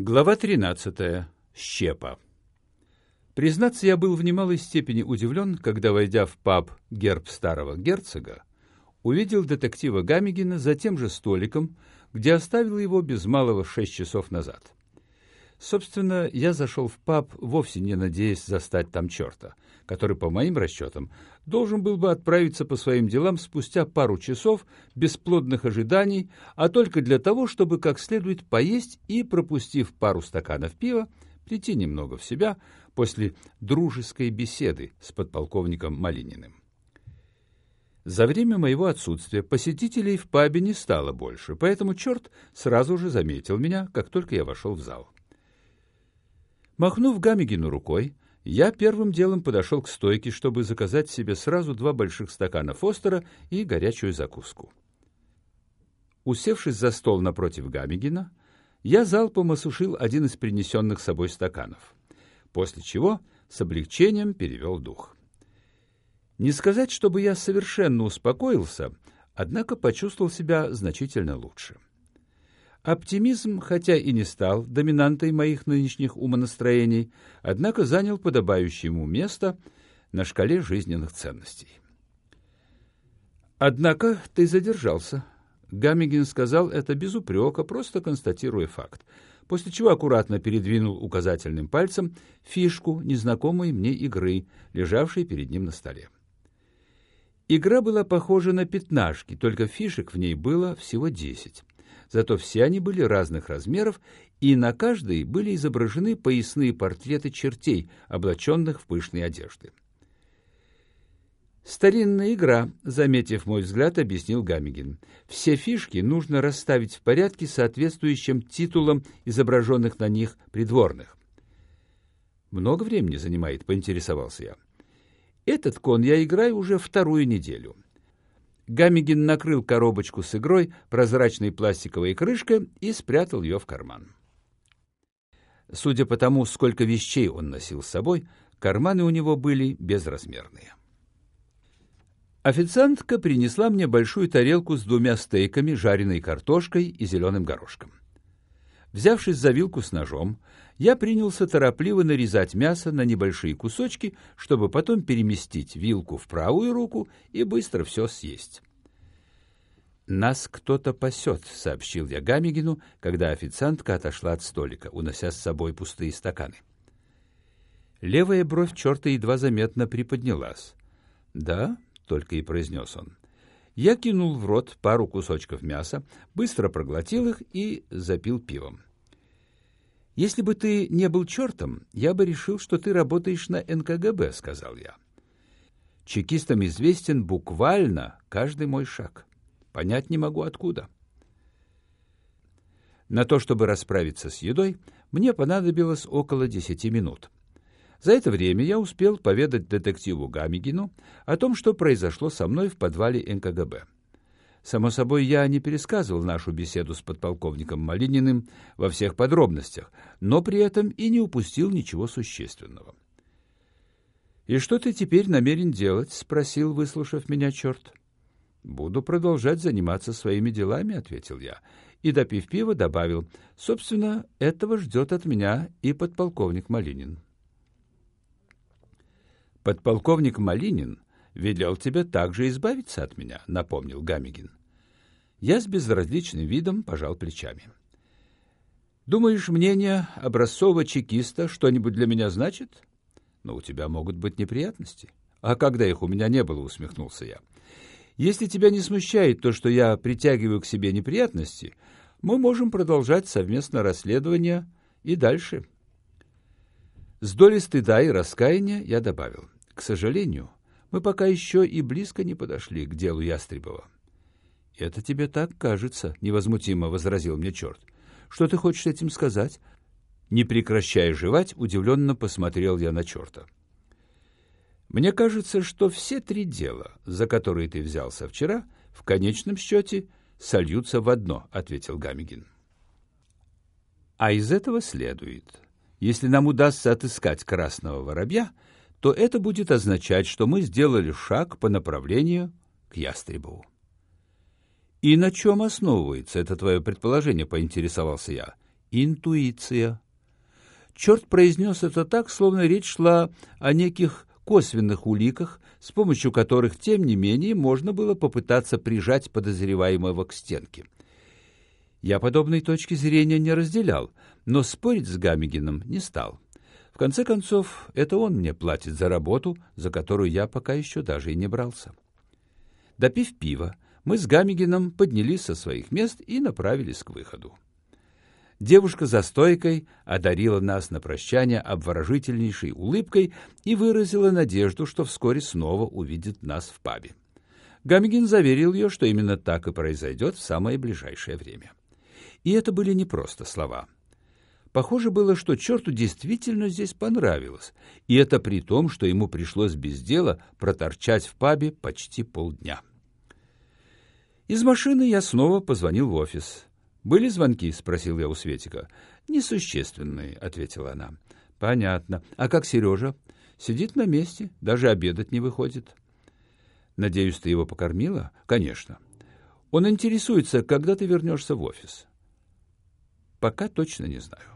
Глава 13. Щепа. Признаться, я был в немалой степени удивлен, когда, войдя в паб «Герб старого герцога», увидел детектива Гамигина за тем же столиком, где оставил его без малого шесть часов назад. Собственно, я зашел в паб, вовсе не надеясь застать там черта, который, по моим расчетам, должен был бы отправиться по своим делам спустя пару часов бесплодных ожиданий, а только для того, чтобы как следует поесть и, пропустив пару стаканов пива, прийти немного в себя после дружеской беседы с подполковником Малининым. За время моего отсутствия посетителей в пабе не стало больше, поэтому черт сразу же заметил меня, как только я вошел в зал. Махнув Гамигину рукой, я первым делом подошел к стойке, чтобы заказать себе сразу два больших стакана Фостера и горячую закуску. Усевшись за стол напротив Гамигина, я залпом осушил один из принесенных собой стаканов, после чего с облегчением перевел дух. Не сказать, чтобы я совершенно успокоился, однако почувствовал себя значительно лучше. — Оптимизм, хотя и не стал доминантой моих нынешних умонастроений, однако занял подобающее ему место на шкале жизненных ценностей. «Однако ты задержался», — Гамигин сказал это без упрека, просто констатируя факт, после чего аккуратно передвинул указательным пальцем фишку незнакомой мне игры, лежавшей перед ним на столе. Игра была похожа на пятнашки, только фишек в ней было всего десять зато все они были разных размеров, и на каждой были изображены поясные портреты чертей, облаченных в пышные одежды. «Старинная игра», — заметив мой взгляд, объяснил Гамигин. «Все фишки нужно расставить в порядке, соответствующим титулам изображенных на них придворных». «Много времени занимает?» — поинтересовался я. «Этот кон я играю уже вторую неделю». Гамигин накрыл коробочку с игрой прозрачной пластиковой крышкой и спрятал ее в карман. Судя по тому, сколько вещей он носил с собой, карманы у него были безразмерные. Официантка принесла мне большую тарелку с двумя стейками, жареной картошкой и зеленым горошком. Взявшись за вилку с ножом, я принялся торопливо нарезать мясо на небольшие кусочки, чтобы потом переместить вилку в правую руку и быстро все съесть. «Нас кто-то пасет», — сообщил я Гамигину, когда официантка отошла от столика, унося с собой пустые стаканы. Левая бровь черта едва заметно приподнялась. «Да», — только и произнес он. Я кинул в рот пару кусочков мяса, быстро проглотил их и запил пивом. «Если бы ты не был чертом, я бы решил, что ты работаешь на НКГБ», — сказал я. Чекистам известен буквально каждый мой шаг. Понять не могу, откуда. На то, чтобы расправиться с едой, мне понадобилось около десяти минут. За это время я успел поведать детективу Гамигину о том, что произошло со мной в подвале НКГБ. Само собой, я не пересказывал нашу беседу с подполковником Малининым во всех подробностях, но при этом и не упустил ничего существенного. «И что ты теперь намерен делать?» — спросил, выслушав меня черт. «Буду продолжать заниматься своими делами», — ответил я. И, допив пива, добавил, «Собственно, этого ждет от меня и подполковник Малинин». «Подполковник Малинин велел тебе также избавиться от меня», — напомнил Гамигин. Я с безразличным видом пожал плечами. «Думаешь, мнение образцового чекиста что-нибудь для меня значит? Но у тебя могут быть неприятности». «А когда их у меня не было?» — усмехнулся я. «Если тебя не смущает то, что я притягиваю к себе неприятности, мы можем продолжать совместное расследование и дальше». С долей стыда и раскаяния я добавил. К сожалению, мы пока еще и близко не подошли к делу Ястребова. — Это тебе так кажется, — невозмутимо возразил мне черт. — Что ты хочешь этим сказать? Не прекращая жевать, удивленно посмотрел я на черта. — Мне кажется, что все три дела, за которые ты взялся вчера, в конечном счете сольются в одно, — ответил Гамигин. — А из этого следует, если нам удастся отыскать красного воробья, — то это будет означать, что мы сделали шаг по направлению к Ястребову. «И на чем основывается это твое предположение?» — поинтересовался я. интуиция. Черт произнес это так, словно речь шла о неких косвенных уликах, с помощью которых, тем не менее, можно было попытаться прижать подозреваемого к стенке. Я подобной точки зрения не разделял, но спорить с Гамигином не стал. В конце концов, это он мне платит за работу, за которую я пока еще даже и не брался. Допив пива, мы с Гамигином поднялись со своих мест и направились к выходу. Девушка за стойкой одарила нас на прощание обворожительнейшей улыбкой и выразила надежду, что вскоре снова увидит нас в пабе. Гамигин заверил ее, что именно так и произойдет в самое ближайшее время. И это были не просто слова. Похоже было, что черту действительно здесь понравилось, и это при том, что ему пришлось без дела проторчать в пабе почти полдня. Из машины я снова позвонил в офис. «Были звонки?» — спросил я у Светика. «Несущественные», — ответила она. «Понятно. А как Сережа?» «Сидит на месте, даже обедать не выходит». «Надеюсь, ты его покормила?» «Конечно». «Он интересуется, когда ты вернешься в офис?» «Пока точно не знаю».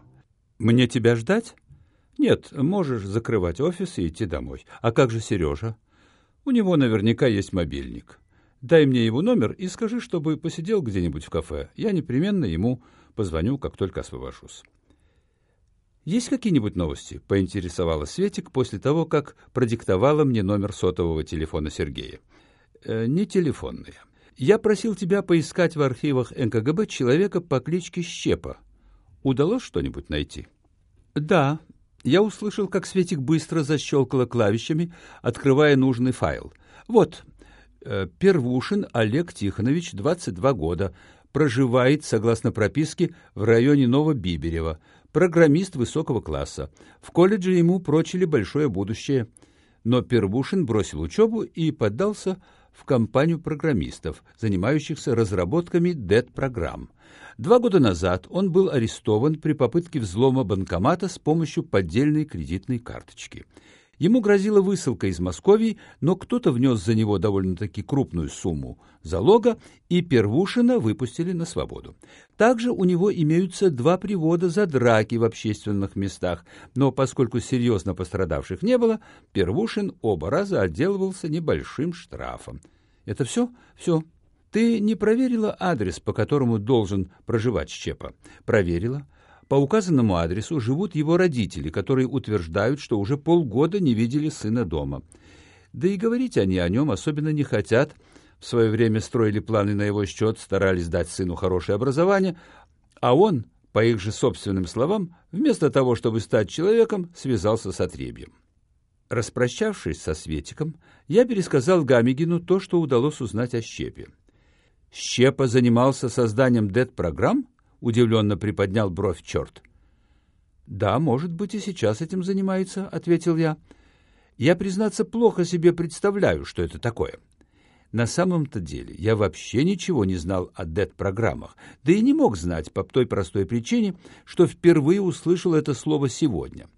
«Мне тебя ждать?» «Нет, можешь закрывать офис и идти домой. А как же Сережа?» «У него наверняка есть мобильник». Дай мне его номер и скажи, чтобы посидел где-нибудь в кафе. Я непременно ему позвоню, как только освобожусь. «Есть какие-нибудь новости?» — поинтересовала Светик после того, как продиктовала мне номер сотового телефона Сергея. «Э, «Не телефонные. Я просил тебя поискать в архивах НКГБ человека по кличке Щепа. Удалось что-нибудь найти?» «Да». Я услышал, как Светик быстро защелкала клавишами, открывая нужный файл. «Вот, Первушин Олег Тихонович, 22 года, проживает, согласно прописке, в районе Новобиберева, программист высокого класса. В колледже ему прочили большое будущее. Но Первушин бросил учебу и поддался в компанию программистов, занимающихся разработками DET-программ. Два года назад он был арестован при попытке взлома банкомата с помощью поддельной кредитной карточки – Ему грозила высылка из Москвы, но кто-то внес за него довольно-таки крупную сумму залога, и Первушина выпустили на свободу. Также у него имеются два привода за драки в общественных местах, но поскольку серьезно пострадавших не было, Первушин оба раза отделывался небольшим штрафом. Это все? Все. Ты не проверила адрес, по которому должен проживать Щепа? Проверила. По указанному адресу живут его родители, которые утверждают, что уже полгода не видели сына дома. Да и говорить они о нем особенно не хотят. В свое время строили планы на его счет, старались дать сыну хорошее образование, а он, по их же собственным словам, вместо того, чтобы стать человеком, связался с отребьем. Распрощавшись со Светиком, я пересказал Гамигину то, что удалось узнать о Щепе. Щепа занимался созданием ДЭТ-программ? Удивленно приподнял бровь черт. «Да, может быть, и сейчас этим занимается», — ответил я. «Я, признаться, плохо себе представляю, что это такое». На самом-то деле я вообще ничего не знал о ДЭТ-программах, да и не мог знать по той простой причине, что впервые услышал это слово сегодня.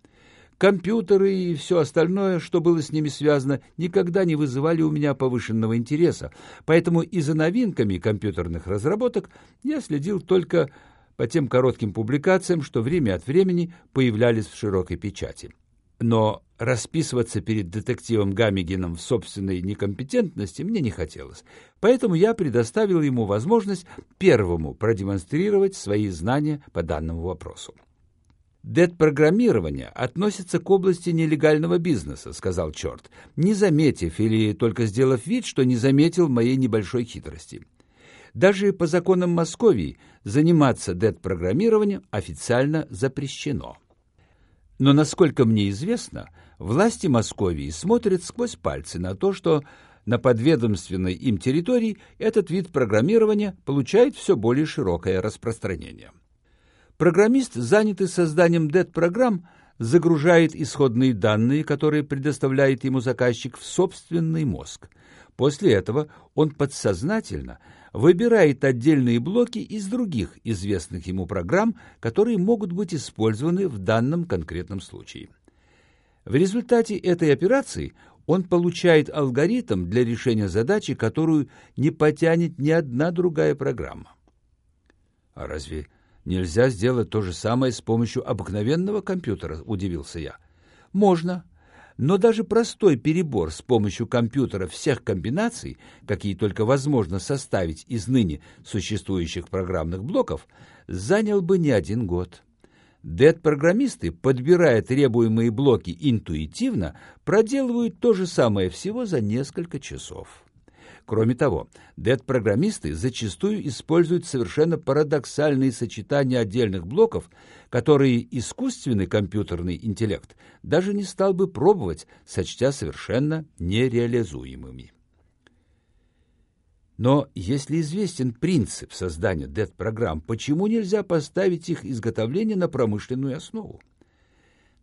Компьютеры и все остальное, что было с ними связано, никогда не вызывали у меня повышенного интереса, поэтому и за новинками компьютерных разработок я следил только по тем коротким публикациям, что время от времени появлялись в широкой печати. Но расписываться перед детективом Гамигином в собственной некомпетентности мне не хотелось, поэтому я предоставил ему возможность первому продемонстрировать свои знания по данному вопросу. «Дет-программирование относится к области нелегального бизнеса», — сказал черт, не заметив или только сделав вид, что не заметил моей небольшой хитрости. Даже по законам Московии заниматься дет-программированием официально запрещено. Но, насколько мне известно, власти Московии смотрят сквозь пальцы на то, что на подведомственной им территории этот вид программирования получает все более широкое распространение. Программист, занятый созданием DET-программ, загружает исходные данные, которые предоставляет ему заказчик, в собственный мозг. После этого он подсознательно выбирает отдельные блоки из других известных ему программ, которые могут быть использованы в данном конкретном случае. В результате этой операции он получает алгоритм для решения задачи, которую не потянет ни одна другая программа. А разве нельзя сделать то же самое с помощью обыкновенного компьютера?» – удивился я. «Можно. Но даже простой перебор с помощью компьютера всех комбинаций, какие только возможно составить из ныне существующих программных блоков, занял бы не один год». Дед-программисты, подбирая требуемые блоки интуитивно, проделывают то же самое всего за несколько часов. Кроме того, дед-программисты зачастую используют совершенно парадоксальные сочетания отдельных блоков, которые искусственный компьютерный интеллект даже не стал бы пробовать, сочтя совершенно нереализуемыми. Но если известен принцип создания DET-программ, почему нельзя поставить их изготовление на промышленную основу?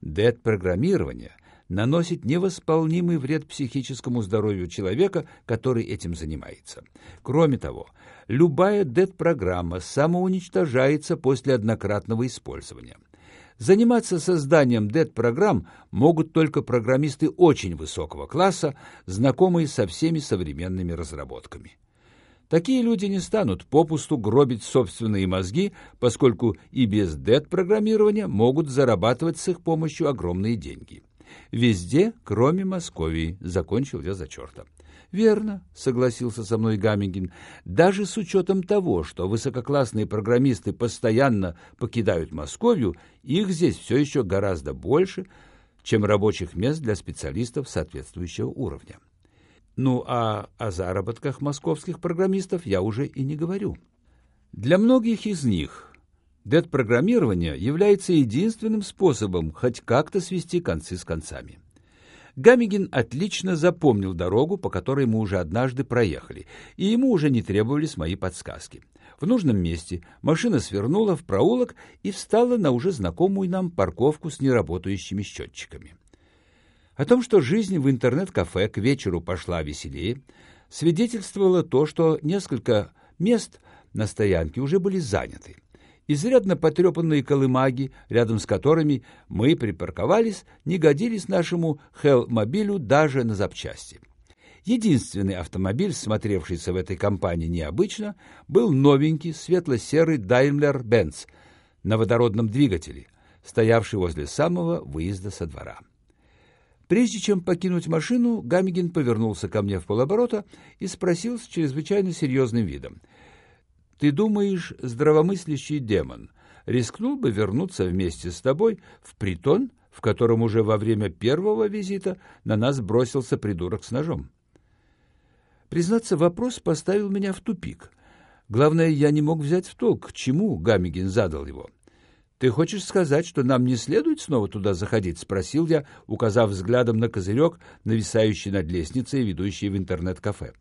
DET-программирование наносит невосполнимый вред психическому здоровью человека, который этим занимается. Кроме того, любая DET-программа самоуничтожается после однократного использования. Заниматься созданием DET-программ могут только программисты очень высокого класса, знакомые со всеми современными разработками. Такие люди не станут попусту гробить собственные мозги, поскольку и без DET-программирования могут зарабатывать с их помощью огромные деньги. Везде, кроме Московии, закончил я за черта. «Верно», — согласился со мной Гаммингин, «даже с учетом того, что высококлассные программисты постоянно покидают Московию, их здесь все еще гораздо больше, чем рабочих мест для специалистов соответствующего уровня». Ну а о заработках московских программистов я уже и не говорю. Для многих из них дет-программирование является единственным способом хоть как-то свести концы с концами. Гамигин отлично запомнил дорогу, по которой мы уже однажды проехали, и ему уже не требовались мои подсказки. В нужном месте машина свернула в проулок и встала на уже знакомую нам парковку с неработающими счетчиками. О том, что жизнь в интернет-кафе к вечеру пошла веселее, свидетельствовало то, что несколько мест на стоянке уже были заняты. Изрядно потрепанные колымаги, рядом с которыми мы припарковались, не годились нашему Хелл-мобилю даже на запчасти. Единственный автомобиль, смотревшийся в этой компании необычно, был новенький светло-серый Daimler-Benz на водородном двигателе, стоявший возле самого выезда со двора. Прежде чем покинуть машину, Гамигин повернулся ко мне в полоборота и спросил с чрезвычайно серьезным видом. «Ты думаешь, здравомыслящий демон рискнул бы вернуться вместе с тобой в притон, в котором уже во время первого визита на нас бросился придурок с ножом?» Признаться, вопрос поставил меня в тупик. Главное, я не мог взять в толк, к чему Гамигин задал его. — «Ты хочешь сказать, что нам не следует снова туда заходить?» — спросил я, указав взглядом на козырек, нависающий над лестницей, ведущей в интернет-кафе.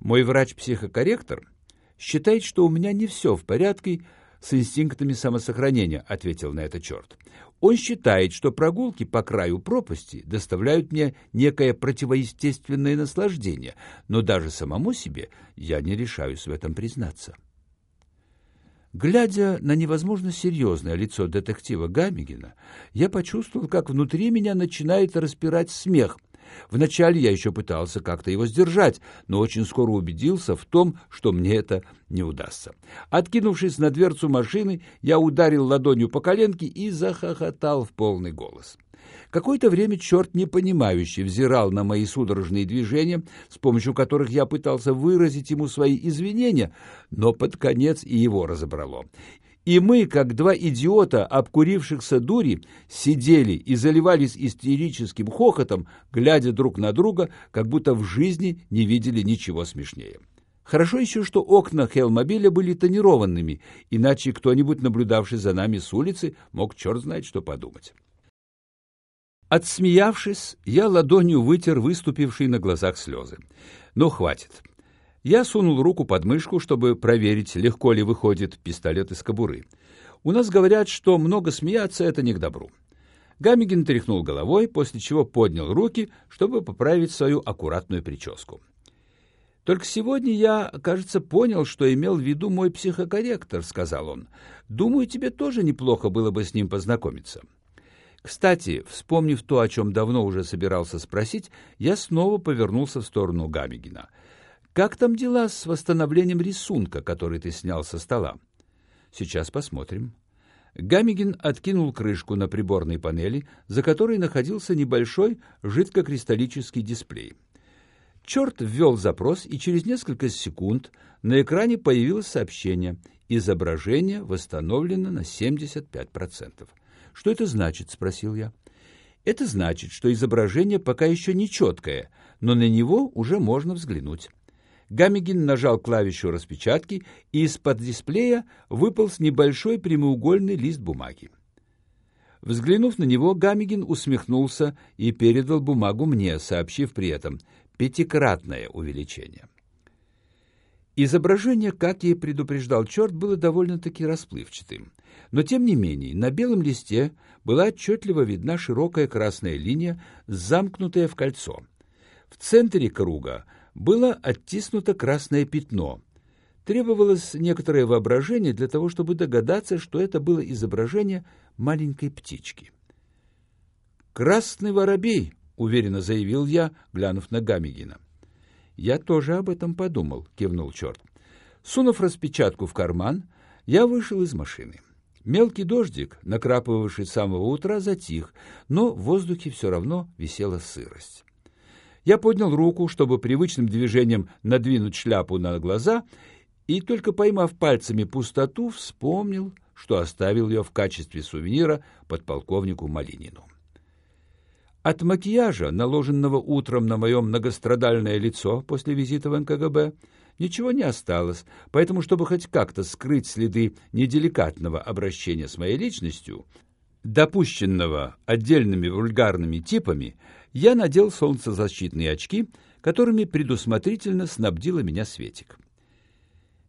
Мой врач-психокорректор считает, что у меня не все в порядке с инстинктами самосохранения, — ответил на это черт. Он считает, что прогулки по краю пропасти доставляют мне некое противоестественное наслаждение, но даже самому себе я не решаюсь в этом признаться. Глядя на невозможно серьезное лицо детектива Гамигина, я почувствовал, как внутри меня начинает распирать смех. Вначале я еще пытался как-то его сдержать, но очень скоро убедился в том, что мне это не удастся. Откинувшись на дверцу машины, я ударил ладонью по коленке и захохотал в полный голос. Какое-то время черт непонимающе взирал на мои судорожные движения, с помощью которых я пытался выразить ему свои извинения, но под конец и его разобрало. И мы, как два идиота, обкурившихся дури, сидели и заливались истерическим хохотом, глядя друг на друга, как будто в жизни не видели ничего смешнее. Хорошо еще, что окна Хелмобиля были тонированными, иначе кто-нибудь, наблюдавший за нами с улицы, мог черт знает что подумать. Отсмеявшись, я ладонью вытер выступившие на глазах слезы. Ну, хватит. Я сунул руку под мышку, чтобы проверить, легко ли выходит пистолет из кобуры. У нас говорят, что много смеяться — это не к добру. Гамигин тряхнул головой, после чего поднял руки, чтобы поправить свою аккуратную прическу. «Только сегодня я, кажется, понял, что имел в виду мой психокорректор», — сказал он. «Думаю, тебе тоже неплохо было бы с ним познакомиться». Кстати, вспомнив то, о чем давно уже собирался спросить, я снова повернулся в сторону Гамигина. «Как там дела с восстановлением рисунка, который ты снял со стола?» Сейчас посмотрим. Гамигин откинул крышку на приборной панели, за которой находился небольшой жидкокристаллический дисплей. Черт ввел запрос, и через несколько секунд на экране появилось сообщение «Изображение восстановлено на 75%. «Что это значит?» — спросил я. «Это значит, что изображение пока еще не четкое, но на него уже можно взглянуть». Гамигин нажал клавишу распечатки, и из-под дисплея выполз небольшой прямоугольный лист бумаги. Взглянув на него, Гамигин усмехнулся и передал бумагу мне, сообщив при этом пятикратное увеличение. Изображение, как и предупреждал черт, было довольно-таки расплывчатым. Но, тем не менее, на белом листе была отчетливо видна широкая красная линия, замкнутая в кольцо. В центре круга было оттиснуто красное пятно. Требовалось некоторое воображение для того, чтобы догадаться, что это было изображение маленькой птички. «Красный воробей!» — уверенно заявил я, глянув на Гамигина. «Я тоже об этом подумал», — кивнул черт. Сунув распечатку в карман, я вышел из машины. Мелкий дождик, накрапывавший с самого утра, затих, но в воздухе все равно висела сырость. Я поднял руку, чтобы привычным движением надвинуть шляпу на глаза, и только поймав пальцами пустоту, вспомнил, что оставил ее в качестве сувенира подполковнику Малинину. От макияжа, наложенного утром на мое многострадальное лицо после визита в НКГБ, ничего не осталось, поэтому, чтобы хоть как-то скрыть следы неделикатного обращения с моей личностью, допущенного отдельными вульгарными типами, я надел солнцезащитные очки, которыми предусмотрительно снабдила меня Светик.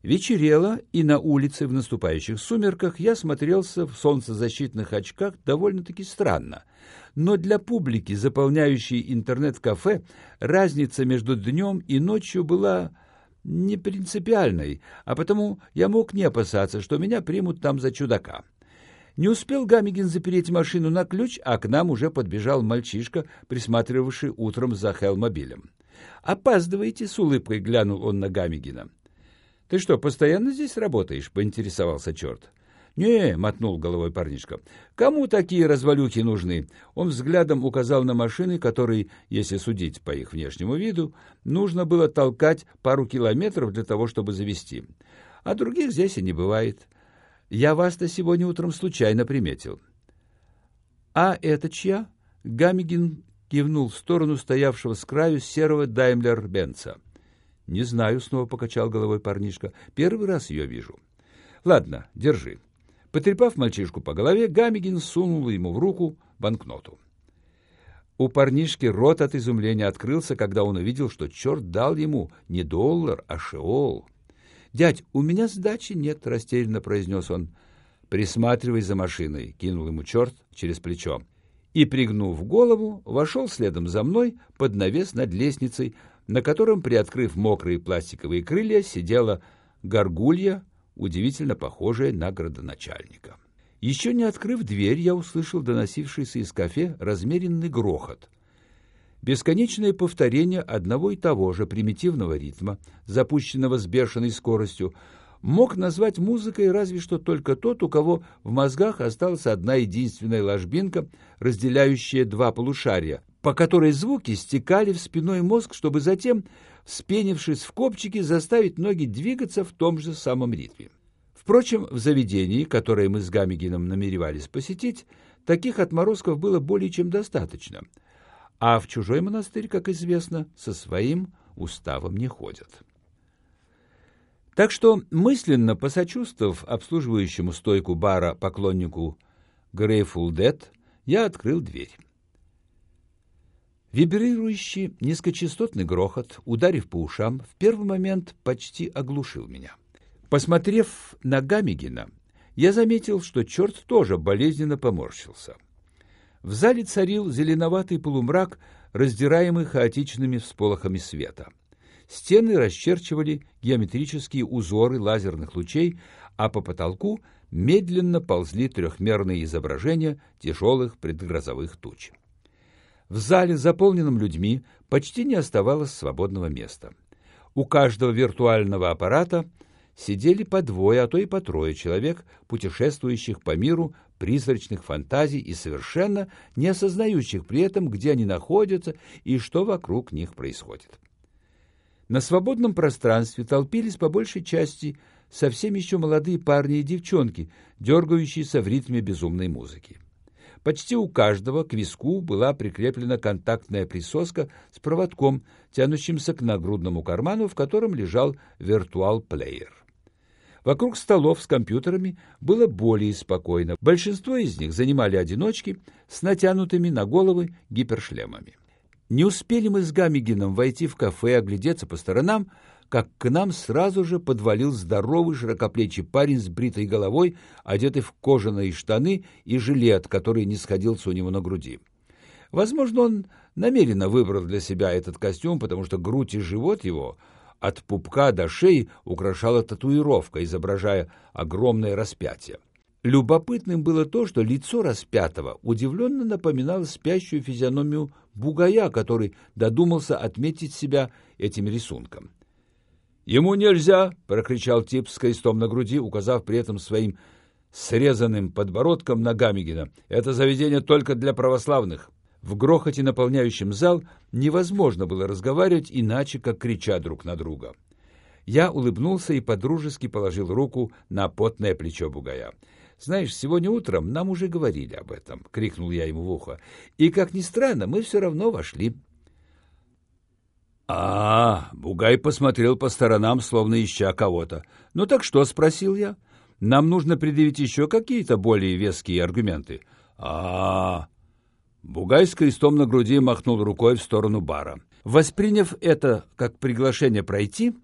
Вечерело, и на улице в наступающих сумерках я смотрелся в солнцезащитных очках довольно-таки странно. Но для публики, заполняющей интернет-кафе, разница между днем и ночью была не принципиальной, а потому я мог не опасаться, что меня примут там за чудака. Не успел Гамигин запереть машину на ключ, а к нам уже подбежал мальчишка, присматривавший утром за Хелмобилем. «Опаздываете?» — с улыбкой глянул он на Гамигина. «Ты что, постоянно здесь работаешь?» — поинтересовался черт. «Не», — мотнул головой парнишка, — «кому такие развалюхи нужны?» Он взглядом указал на машины, которые, если судить по их внешнему виду, нужно было толкать пару километров для того, чтобы завести. А других здесь и не бывает. Я вас-то сегодня утром случайно приметил. — А это чья? — Гамигин кивнул в сторону стоявшего с краю серого Даймлер-Бенца. — Не знаю, — снова покачал головой парнишка. — Первый раз ее вижу. — Ладно, держи. Потрепав мальчишку по голове, Гамигин сунул ему в руку банкноту. У парнишки рот от изумления открылся, когда он увидел, что черт дал ему не доллар, а шеол. «Дядь, у меня сдачи нет», — растерянно произнес он. «Присматривай за машиной», — кинул ему черт через плечо. И, пригнув голову, вошел следом за мной под навес над лестницей, на котором, приоткрыв мокрые пластиковые крылья, сидела горгулья, удивительно похожая на градоначальника. Еще не открыв дверь, я услышал доносившийся из кафе размеренный грохот. Бесконечное повторение одного и того же примитивного ритма, запущенного с бешеной скоростью, мог назвать музыкой разве что только тот, у кого в мозгах осталась одна единственная ложбинка, разделяющая два полушария, по которой звуки стекали в спиной мозг, чтобы затем, вспенившись в копчики, заставить ноги двигаться в том же самом ритме. Впрочем, в заведении, которое мы с Гамигином намеревались посетить, таких отморозков было более чем достаточно — а в чужой монастырь, как известно, со своим уставом не ходят. Так что, мысленно посочувствовав обслуживающему стойку бара поклоннику Grateful Dead, я открыл дверь. Вибрирующий низкочастотный грохот, ударив по ушам, в первый момент почти оглушил меня. Посмотрев на Гамигина, я заметил, что черт тоже болезненно поморщился — в зале царил зеленоватый полумрак, раздираемый хаотичными всполохами света. Стены расчерчивали геометрические узоры лазерных лучей, а по потолку медленно ползли трехмерные изображения тяжелых предгрозовых туч. В зале, заполненном людьми, почти не оставалось свободного места. У каждого виртуального аппарата сидели по двое, а то и по трое человек, путешествующих по миру призрачных фантазий и совершенно не осознающих при этом, где они находятся и что вокруг них происходит. На свободном пространстве толпились по большей части совсем еще молодые парни и девчонки, дергающиеся в ритме безумной музыки. Почти у каждого к виску была прикреплена контактная присоска с проводком, тянущимся к нагрудному карману, в котором лежал виртуал-плеер. Вокруг столов с компьютерами было более спокойно. Большинство из них занимали одиночки с натянутыми на головы гипершлемами. Не успели мы с Гамигином войти в кафе и оглядеться по сторонам, как к нам сразу же подвалил здоровый широкоплечий парень с бритой головой, одетый в кожаные штаны и жилет, который не сходился у него на груди. Возможно, он намеренно выбрал для себя этот костюм, потому что грудь и живот его — от пупка до шеи украшала татуировка, изображая огромное распятие. Любопытным было то, что лицо распятого удивленно напоминало спящую физиономию бугая, который додумался отметить себя этим рисунком. «Ему нельзя!» — прокричал тип с крестом на груди, указав при этом своим срезанным подбородком на Гамигина. «Это заведение только для православных». В грохоте, наполняющем зал, невозможно было разговаривать иначе, как крича друг на друга. Я улыбнулся и подружески положил руку на потное плечо бугая. «Знаешь, сегодня утром нам уже говорили об этом», — крикнул я ему в ухо. «И, как ни странно, мы все равно вошли». А, -а, -а Бугай посмотрел по сторонам, словно ища кого-то. «Ну так что?» — спросил я. «Нам нужно предъявить еще какие-то более веские аргументы». А, -а, -а Бугай с крестом на груди махнул рукой в сторону бара. Восприняв это как приглашение пройти,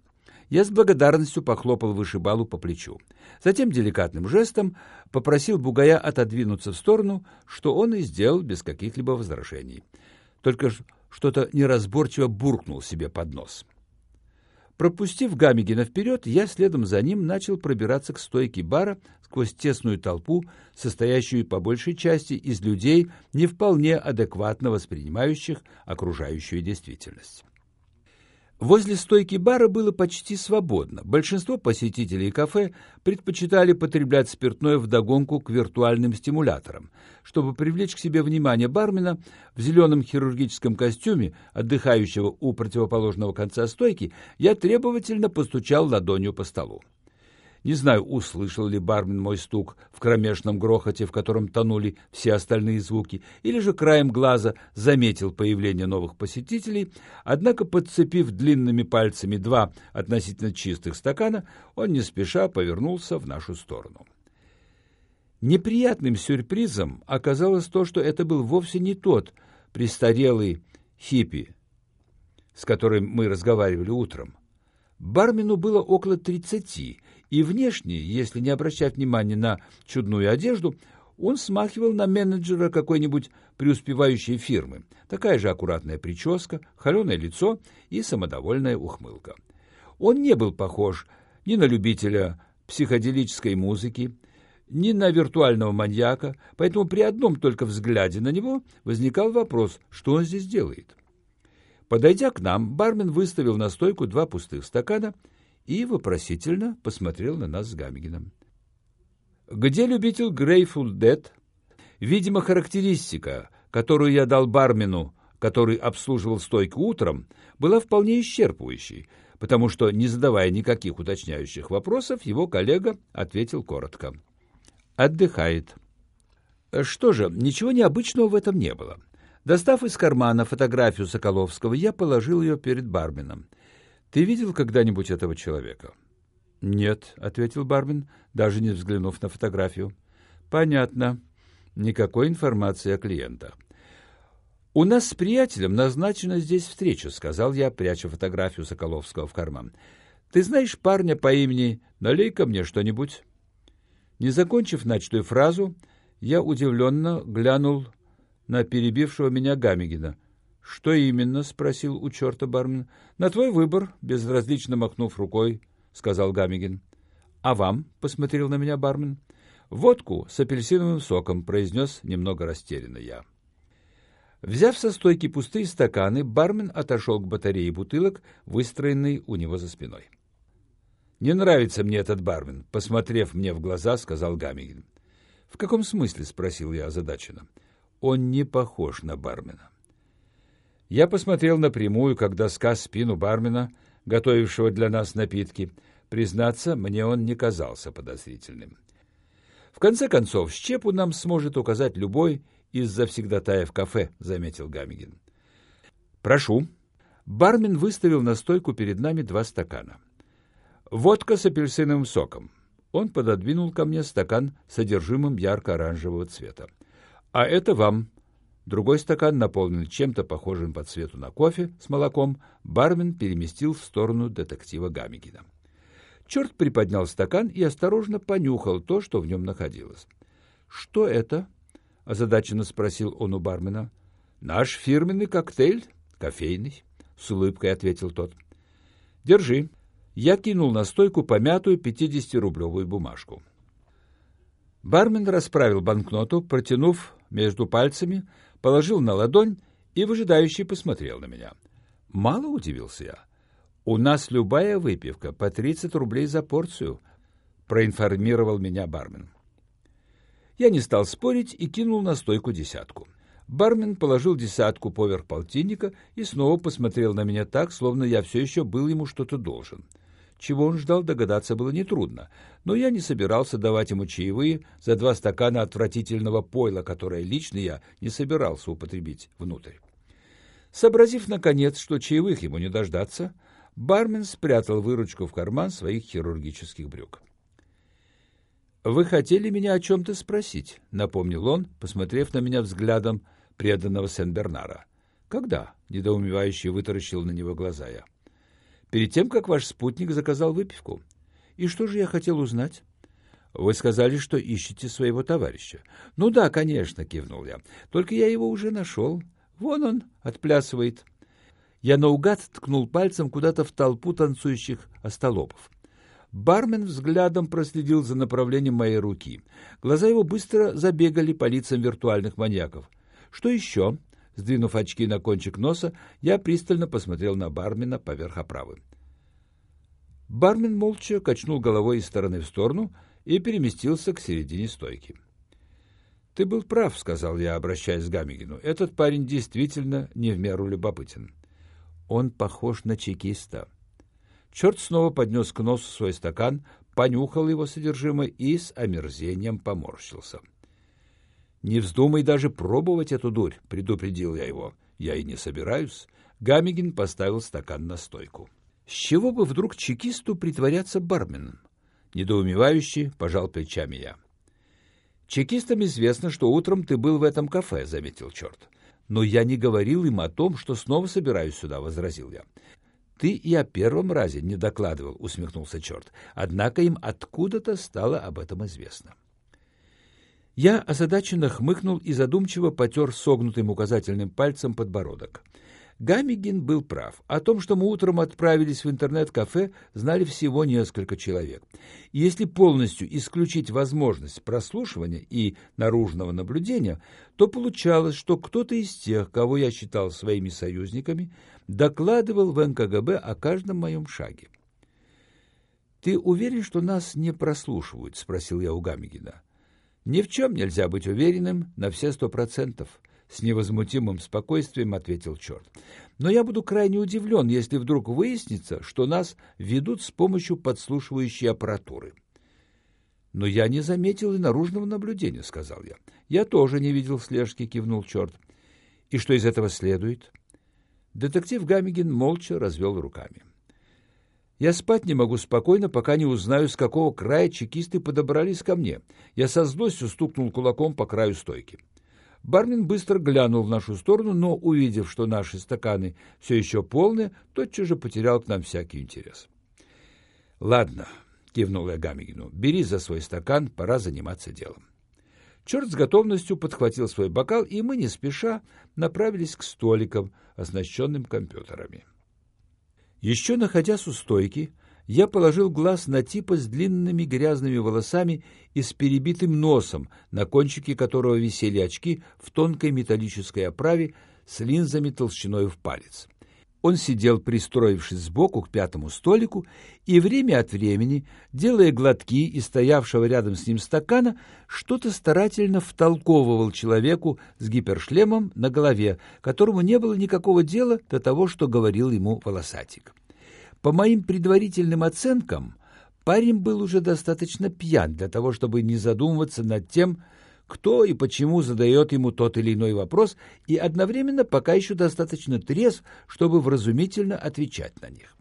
я с благодарностью похлопал вышибалу по плечу. Затем деликатным жестом попросил Бугая отодвинуться в сторону, что он и сделал без каких-либо возражений. Только что-то неразборчиво буркнул себе под нос. Пропустив Гамигина вперед, я следом за ним начал пробираться к стойке бара сквозь тесную толпу, состоящую по большей части из людей, не вполне адекватно воспринимающих окружающую действительность. Возле стойки бара было почти свободно. Большинство посетителей кафе предпочитали потреблять спиртное вдогонку к виртуальным стимуляторам. Чтобы привлечь к себе внимание бармена, в зеленом хирургическом костюме, отдыхающего у противоположного конца стойки, я требовательно постучал ладонью по столу. Не знаю, услышал ли бармен мой стук в кромешном грохоте, в котором тонули все остальные звуки, или же краем глаза заметил появление новых посетителей, однако, подцепив длинными пальцами два относительно чистых стакана, он не спеша повернулся в нашу сторону. Неприятным сюрпризом оказалось то, что это был вовсе не тот престарелый хиппи, с которым мы разговаривали утром. Бармену было около тридцати, и внешне, если не обращать внимания на чудную одежду, он смахивал на менеджера какой-нибудь преуспевающей фирмы. Такая же аккуратная прическа, холеное лицо и самодовольная ухмылка. Он не был похож ни на любителя психоделической музыки, ни на виртуального маньяка, поэтому при одном только взгляде на него возникал вопрос, что он здесь делает. Подойдя к нам, бармен выставил на стойку два пустых стакана – и вопросительно посмотрел на нас с Гамигином. «Где любитель Grateful Dead?» Видимо, характеристика, которую я дал бармену, который обслуживал стойку утром, была вполне исчерпывающей, потому что, не задавая никаких уточняющих вопросов, его коллега ответил коротко. «Отдыхает». Что же, ничего необычного в этом не было. Достав из кармана фотографию Соколовского, я положил ее перед барменом — ты видел когда-нибудь этого человека? Нет, ответил бармен, даже не взглянув на фотографию. Понятно. Никакой информации о клиентах. «У нас с приятелем назначена здесь встреча», — сказал я, пряча фотографию Соколовского в карман. «Ты знаешь парня по имени Налей-ка мне что-нибудь?» Не закончив начатую фразу, я удивленно глянул на перебившего меня Гамигина. «Что именно?» — спросил у черта бармен. «На твой выбор», — безразлично махнув рукой, — сказал Гамигин. «А вам?» — посмотрел на меня бармен. «Водку с апельсиновым соком», — произнес немного растерянно я. Взяв со стойки пустые стаканы, бармен отошел к батарее бутылок, выстроенной у него за спиной. «Не нравится мне этот бармен», — посмотрев мне в глаза, сказал Гамигин. «В каком смысле?» — спросил я озадаченно. «Он не похож на бармена». Я посмотрел напрямую, как доска спину бармена, готовившего для нас напитки. Признаться, мне он не казался подозрительным. В конце концов, щепу нам сможет указать любой из завсегдатаев кафе, заметил Гамигин. Прошу. Бармен выставил на стойку перед нами два стакана. Водка с апельсиновым соком. Он пододвинул ко мне стакан с содержимым ярко-оранжевого цвета. А это вам. Другой стакан, наполненный чем-то похожим по цвету на кофе с молоком, бармен переместил в сторону детектива Гамигина. Черт приподнял стакан и осторожно понюхал то, что в нем находилось. «Что это?» — озадаченно спросил он у бармена. «Наш фирменный коктейль, кофейный», — с улыбкой ответил тот. «Держи». Я кинул на стойку помятую 50-рублевую бумажку. Бармен расправил банкноту, протянув между пальцами, положил на ладонь и выжидающе посмотрел на меня. Мало удивился я. «У нас любая выпивка по 30 рублей за порцию», — проинформировал меня бармен. Я не стал спорить и кинул на стойку десятку. Бармен положил десятку поверх полтинника и снова посмотрел на меня так, словно я все еще был ему что-то должен. Чего он ждал, догадаться было нетрудно, но я не собирался давать ему чаевые за два стакана отвратительного пойла, которое лично я не собирался употребить внутрь. Сообразив, наконец, что чаевых ему не дождаться, бармен спрятал выручку в карман своих хирургических брюк. «Вы хотели меня о чем-то спросить?» — напомнил он, посмотрев на меня взглядом преданного Сен-Бернара. «Когда?» — недоумевающе вытаращил на него глаза я. «Перед тем, как ваш спутник заказал выпивку. И что же я хотел узнать?» «Вы сказали, что ищете своего товарища». «Ну да, конечно», — кивнул я. «Только я его уже нашел. Вон он отплясывает». Я наугад ткнул пальцем куда-то в толпу танцующих остолопов. Бармен взглядом проследил за направлением моей руки. Глаза его быстро забегали по лицам виртуальных маньяков. «Что еще?» Сдвинув очки на кончик носа, я пристально посмотрел на бармена поверх оправы. Бармен молча качнул головой из стороны в сторону и переместился к середине стойки. «Ты был прав», — сказал я, обращаясь к Гамигину. «Этот парень действительно не в меру любопытен». Он похож на чекиста. Черт снова поднес к носу свой стакан, понюхал его содержимое и с омерзением поморщился. «Не вздумай даже пробовать эту дурь», — предупредил я его. «Я и не собираюсь». Гамигин поставил стакан на стойку. «С чего бы вдруг чекисту притворяться барменом?» Недоумевающе пожал плечами я. «Чекистам известно, что утром ты был в этом кафе», — заметил черт. «Но я не говорил им о том, что снова собираюсь сюда», — возразил я. «Ты и о первом разе не докладывал», — усмехнулся черт. «Однако им откуда-то стало об этом известно». Я озадаченно хмыкнул и задумчиво потер согнутым указательным пальцем подбородок. Гамигин был прав. О том, что мы утром отправились в интернет-кафе, знали всего несколько человек. Если полностью исключить возможность прослушивания и наружного наблюдения, то получалось, что кто-то из тех, кого я считал своими союзниками, докладывал в НКГБ о каждом моем шаге. «Ты уверен, что нас не прослушивают?» — спросил я у Гамигина. Ни в чем нельзя быть уверенным на все сто процентов, с невозмутимым спокойствием ответил черт. Но я буду крайне удивлен, если вдруг выяснится, что нас ведут с помощью подслушивающей аппаратуры. Но я не заметил и наружного наблюдения, сказал я. Я тоже не видел слежки, кивнул черт. И что из этого следует? Детектив Гамигин молча развел руками. Я спать не могу спокойно, пока не узнаю, с какого края чекисты подобрались ко мне. Я со злостью стукнул кулаком по краю стойки. Бармен быстро глянул в нашу сторону, но, увидев, что наши стаканы все еще полные, тотчас же потерял к нам всякий интерес. — Ладно, — кивнул я Гамигину, — бери за свой стакан, пора заниматься делом. Черт с готовностью подхватил свой бокал, и мы, не спеша, направились к столикам, оснащенным компьютерами. — еще находясь у стойки, я положил глаз на типа с длинными грязными волосами и с перебитым носом, на кончике которого висели очки в тонкой металлической оправе с линзами толщиной в палец. Он сидел, пристроившись сбоку к пятому столику, и время от времени, делая глотки из стоявшего рядом с ним стакана, что-то старательно втолковывал человеку с гипершлемом на голове, которому не было никакого дела до того, что говорил ему волосатик. По моим предварительным оценкам, парень был уже достаточно пьян для того, чтобы не задумываться над тем, кто и почему задает ему тот или иной вопрос, и одновременно пока еще достаточно трезв, чтобы вразумительно отвечать на них.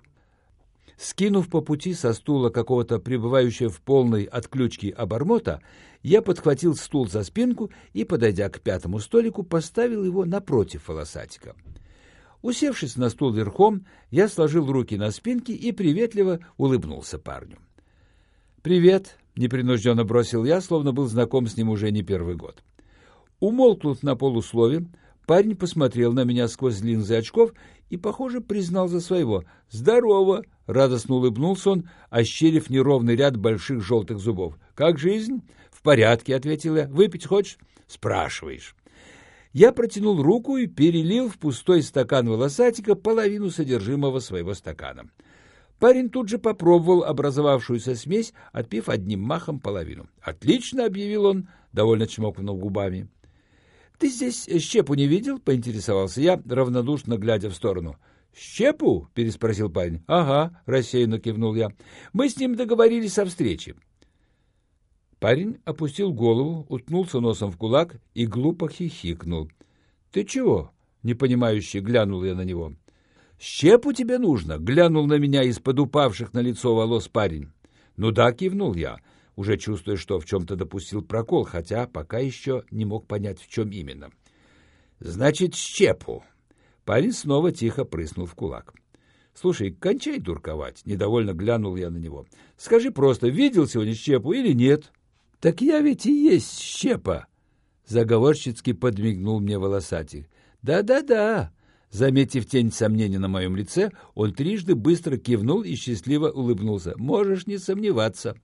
Скинув по пути со стула какого-то пребывающего в полной отключке обормота, я подхватил стул за спинку и, подойдя к пятому столику, поставил его напротив волосатика. Усевшись на стул верхом, я сложил руки на спинке и приветливо улыбнулся парню. «Привет», — непринужденно бросил я, словно был знаком с ним уже не первый год. Умолкнув на полуслове, парень посмотрел на меня сквозь линзы очков и, похоже, признал за своего. «Здорово!» — радостно улыбнулся он, ощерив неровный ряд больших желтых зубов. «Как жизнь?» «В порядке», — ответил я. «Выпить хочешь?» «Спрашиваешь». Я протянул руку и перелил в пустой стакан волосатика половину содержимого своего стакана. Парень тут же попробовал образовавшуюся смесь, отпив одним махом половину. «Отлично!» — объявил он, довольно чмокнув губами. «Ты здесь щепу не видел?» — поинтересовался я, равнодушно глядя в сторону. «Щепу?» — переспросил парень. «Ага», — рассеянно кивнул я. «Мы с ним договорились о встрече». Парень опустил голову, уткнулся носом в кулак и глупо хихикнул. «Ты чего?» — непонимающе глянул я на него. «Щепу тебе нужно?» — глянул на меня из-под упавших на лицо волос парень. «Ну да», — кивнул я, уже чувствуя, что в чем-то допустил прокол, хотя пока еще не мог понять, в чем именно. «Значит, щепу!» Парень снова тихо прыснул в кулак. «Слушай, кончай дурковать!» — недовольно глянул я на него. «Скажи просто, видел сегодня щепу или нет?» «Так я ведь и есть щепа!» Заговорщицки подмигнул мне волосатик. «Да-да-да!» Заметив тень сомнения на моем лице, он трижды быстро кивнул и счастливо улыбнулся. «Можешь не сомневаться».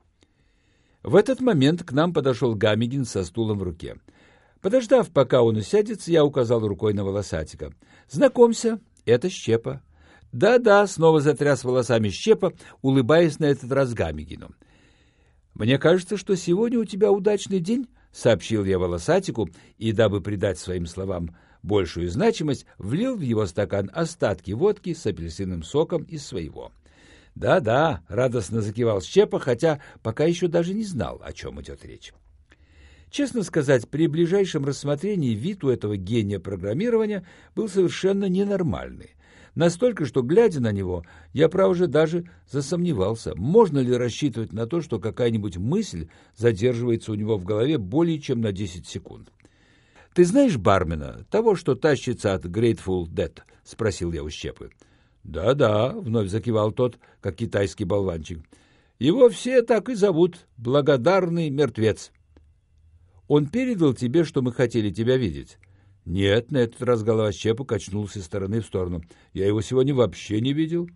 В этот момент к нам подошел Гамигин со стулом в руке. Подождав, пока он усядется, я указал рукой на волосатика. «Знакомься, это Щепа». «Да-да», — снова затряс волосами Щепа, улыбаясь на этот раз Гамигину. «Мне кажется, что сегодня у тебя удачный день», — сообщил я волосатику, и, дабы придать своим словам большую значимость, влил в его стакан остатки водки с апельсиновым соком из своего. «Да-да», — радостно закивал Щепа, хотя пока еще даже не знал, о чем идет речь. Честно сказать, при ближайшем рассмотрении вид у этого гения программирования был совершенно ненормальный. Настолько, что, глядя на него, я, право же, даже засомневался, можно ли рассчитывать на то, что какая-нибудь мысль задерживается у него в голове более чем на 10 секунд. «Ты знаешь бармена, того, что тащится от Grateful Dead?» — спросил я у Щепы. «Да-да», — вновь закивал тот, как китайский болванчик. «Его все так и зовут. Благодарный мертвец». «Он передал тебе, что мы хотели тебя видеть?» «Нет», — на этот раз голова Щепа качнулся из стороны в сторону. «Я его сегодня вообще не видел».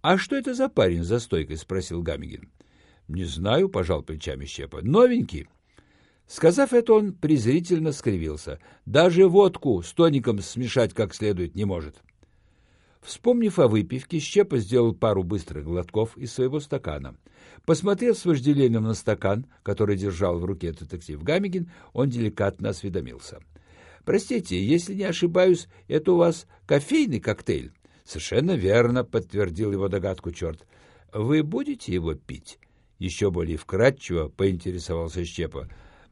«А что это за парень за стойкой?» — спросил Гамигин. «Не знаю», — пожал плечами Щепа. «Новенький». Сказав это, он презрительно скривился. Даже водку с тоником смешать как следует не может. Вспомнив о выпивке, Щепа сделал пару быстрых глотков из своего стакана. Посмотрев с вожделением на стакан, который держал в руке детектив Гамигин, он деликатно осведомился. «Простите, если не ошибаюсь, это у вас кофейный коктейль?» «Совершенно верно», — подтвердил его догадку черт. «Вы будете его пить?» Еще более вкратчиво поинтересовался Щепа.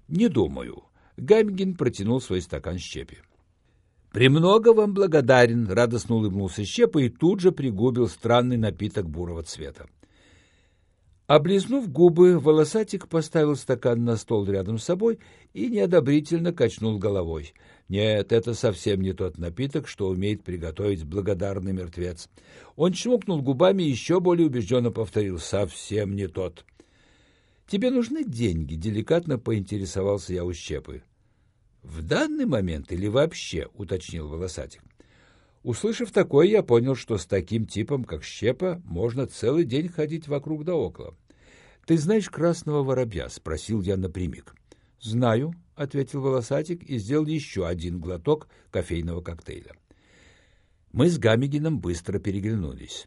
«Не думаю». Гамгин протянул свой стакан щепи. «Премного вам благодарен», — радостно улыбнулся Щепа и тут же пригубил странный напиток бурого цвета. Облизнув губы, волосатик поставил стакан на стол рядом с собой и неодобрительно качнул головой. Нет, это совсем не тот напиток, что умеет приготовить благодарный мертвец. Он чмокнул губами и еще более убежденно повторил «совсем не тот». «Тебе нужны деньги?» — деликатно поинтересовался я у Щепы. «В данный момент или вообще?» — уточнил Волосатик. Услышав такое, я понял, что с таким типом, как Щепа, можно целый день ходить вокруг да около. «Ты знаешь красного воробья?» — спросил я напрямик. «Знаю», — ответил Волосатик и сделал еще один глоток кофейного коктейля. Мы с Гамигином быстро переглянулись.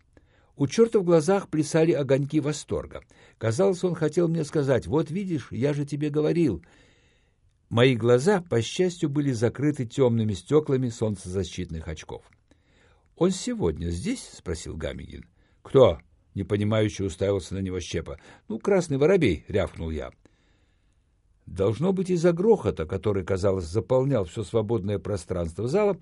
У черта в глазах плясали огоньки восторга. Казалось, он хотел мне сказать, «Вот видишь, я же тебе говорил». Мои глаза, по счастью, были закрыты темными стеклами солнцезащитных очков. «Он сегодня здесь?» — спросил Гамигин. «Кто?» — непонимающе уставился на него Щепа. «Ну, красный воробей», — рявкнул я. Должно быть, из-за грохота, который, казалось, заполнял все свободное пространство зала,